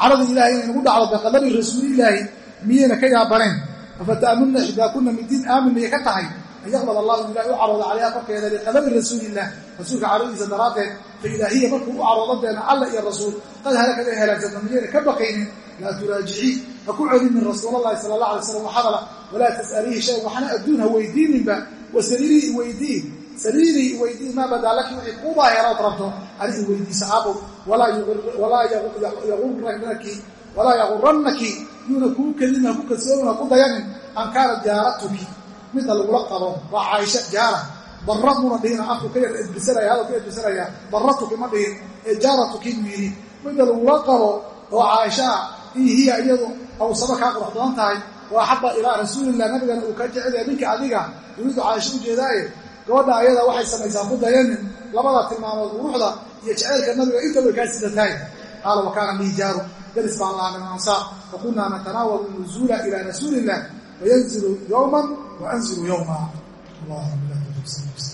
caradii ilahay inay nagu dhacdo biqadari rasuulillaahi miyayna ka yaabaneen afata'munna ixdaakuna midiin aamin miyay ka tahay? An yaqbad allahu ilahay u carooda calayha korkeeda liqadari rasuuliillah rasuulka caradiisa daraaddeed fa idaa hiya markuu u caroodadeena alla iyo rasuul qad halakad ay halaagsanta miyayna ka baqaynin laa turaajicii ha ku celinin rasuulallahi sala allah alay slam waxadala walaa tas'aliihi shay waxna adduun ha weydiininba wa sariirii iweydii sariirii iweydii maa badaa laki wixii kuu daaherood rabto ani iweydiisa aabow walaa yagurannaki yuuna kuu kelin ha ku kalsoomin ha ku dayanin an kaanat jaaratuki midda lagula qabo waa caaisha jaara barra muna dhihin afku ka yar edbisanaya hadal ka edbisanaya barratuki ma dhihin ee jaaratuki buu yidhi midda lagula qabo oo caaishaa ii hiya iyadu awsaba kaa qurux badan tahay waa axaba ilaa rasuulillah nabigana uu ka jecelaya ninka adiga. Yuriidu caaisha u jeedaaye gabadha ayada waxay samaysaa ku dayanin labada tilmaamood quruxda iyo jeceylka nabiga inta way kaa sidatahay qaala wa kaana lii jaaru. Daris baan lahaa min ansaar. Fa kunaa natanaawalu nuzuula ilaa rasuuli illah fayanzilu yowman wa anzilu yowma allah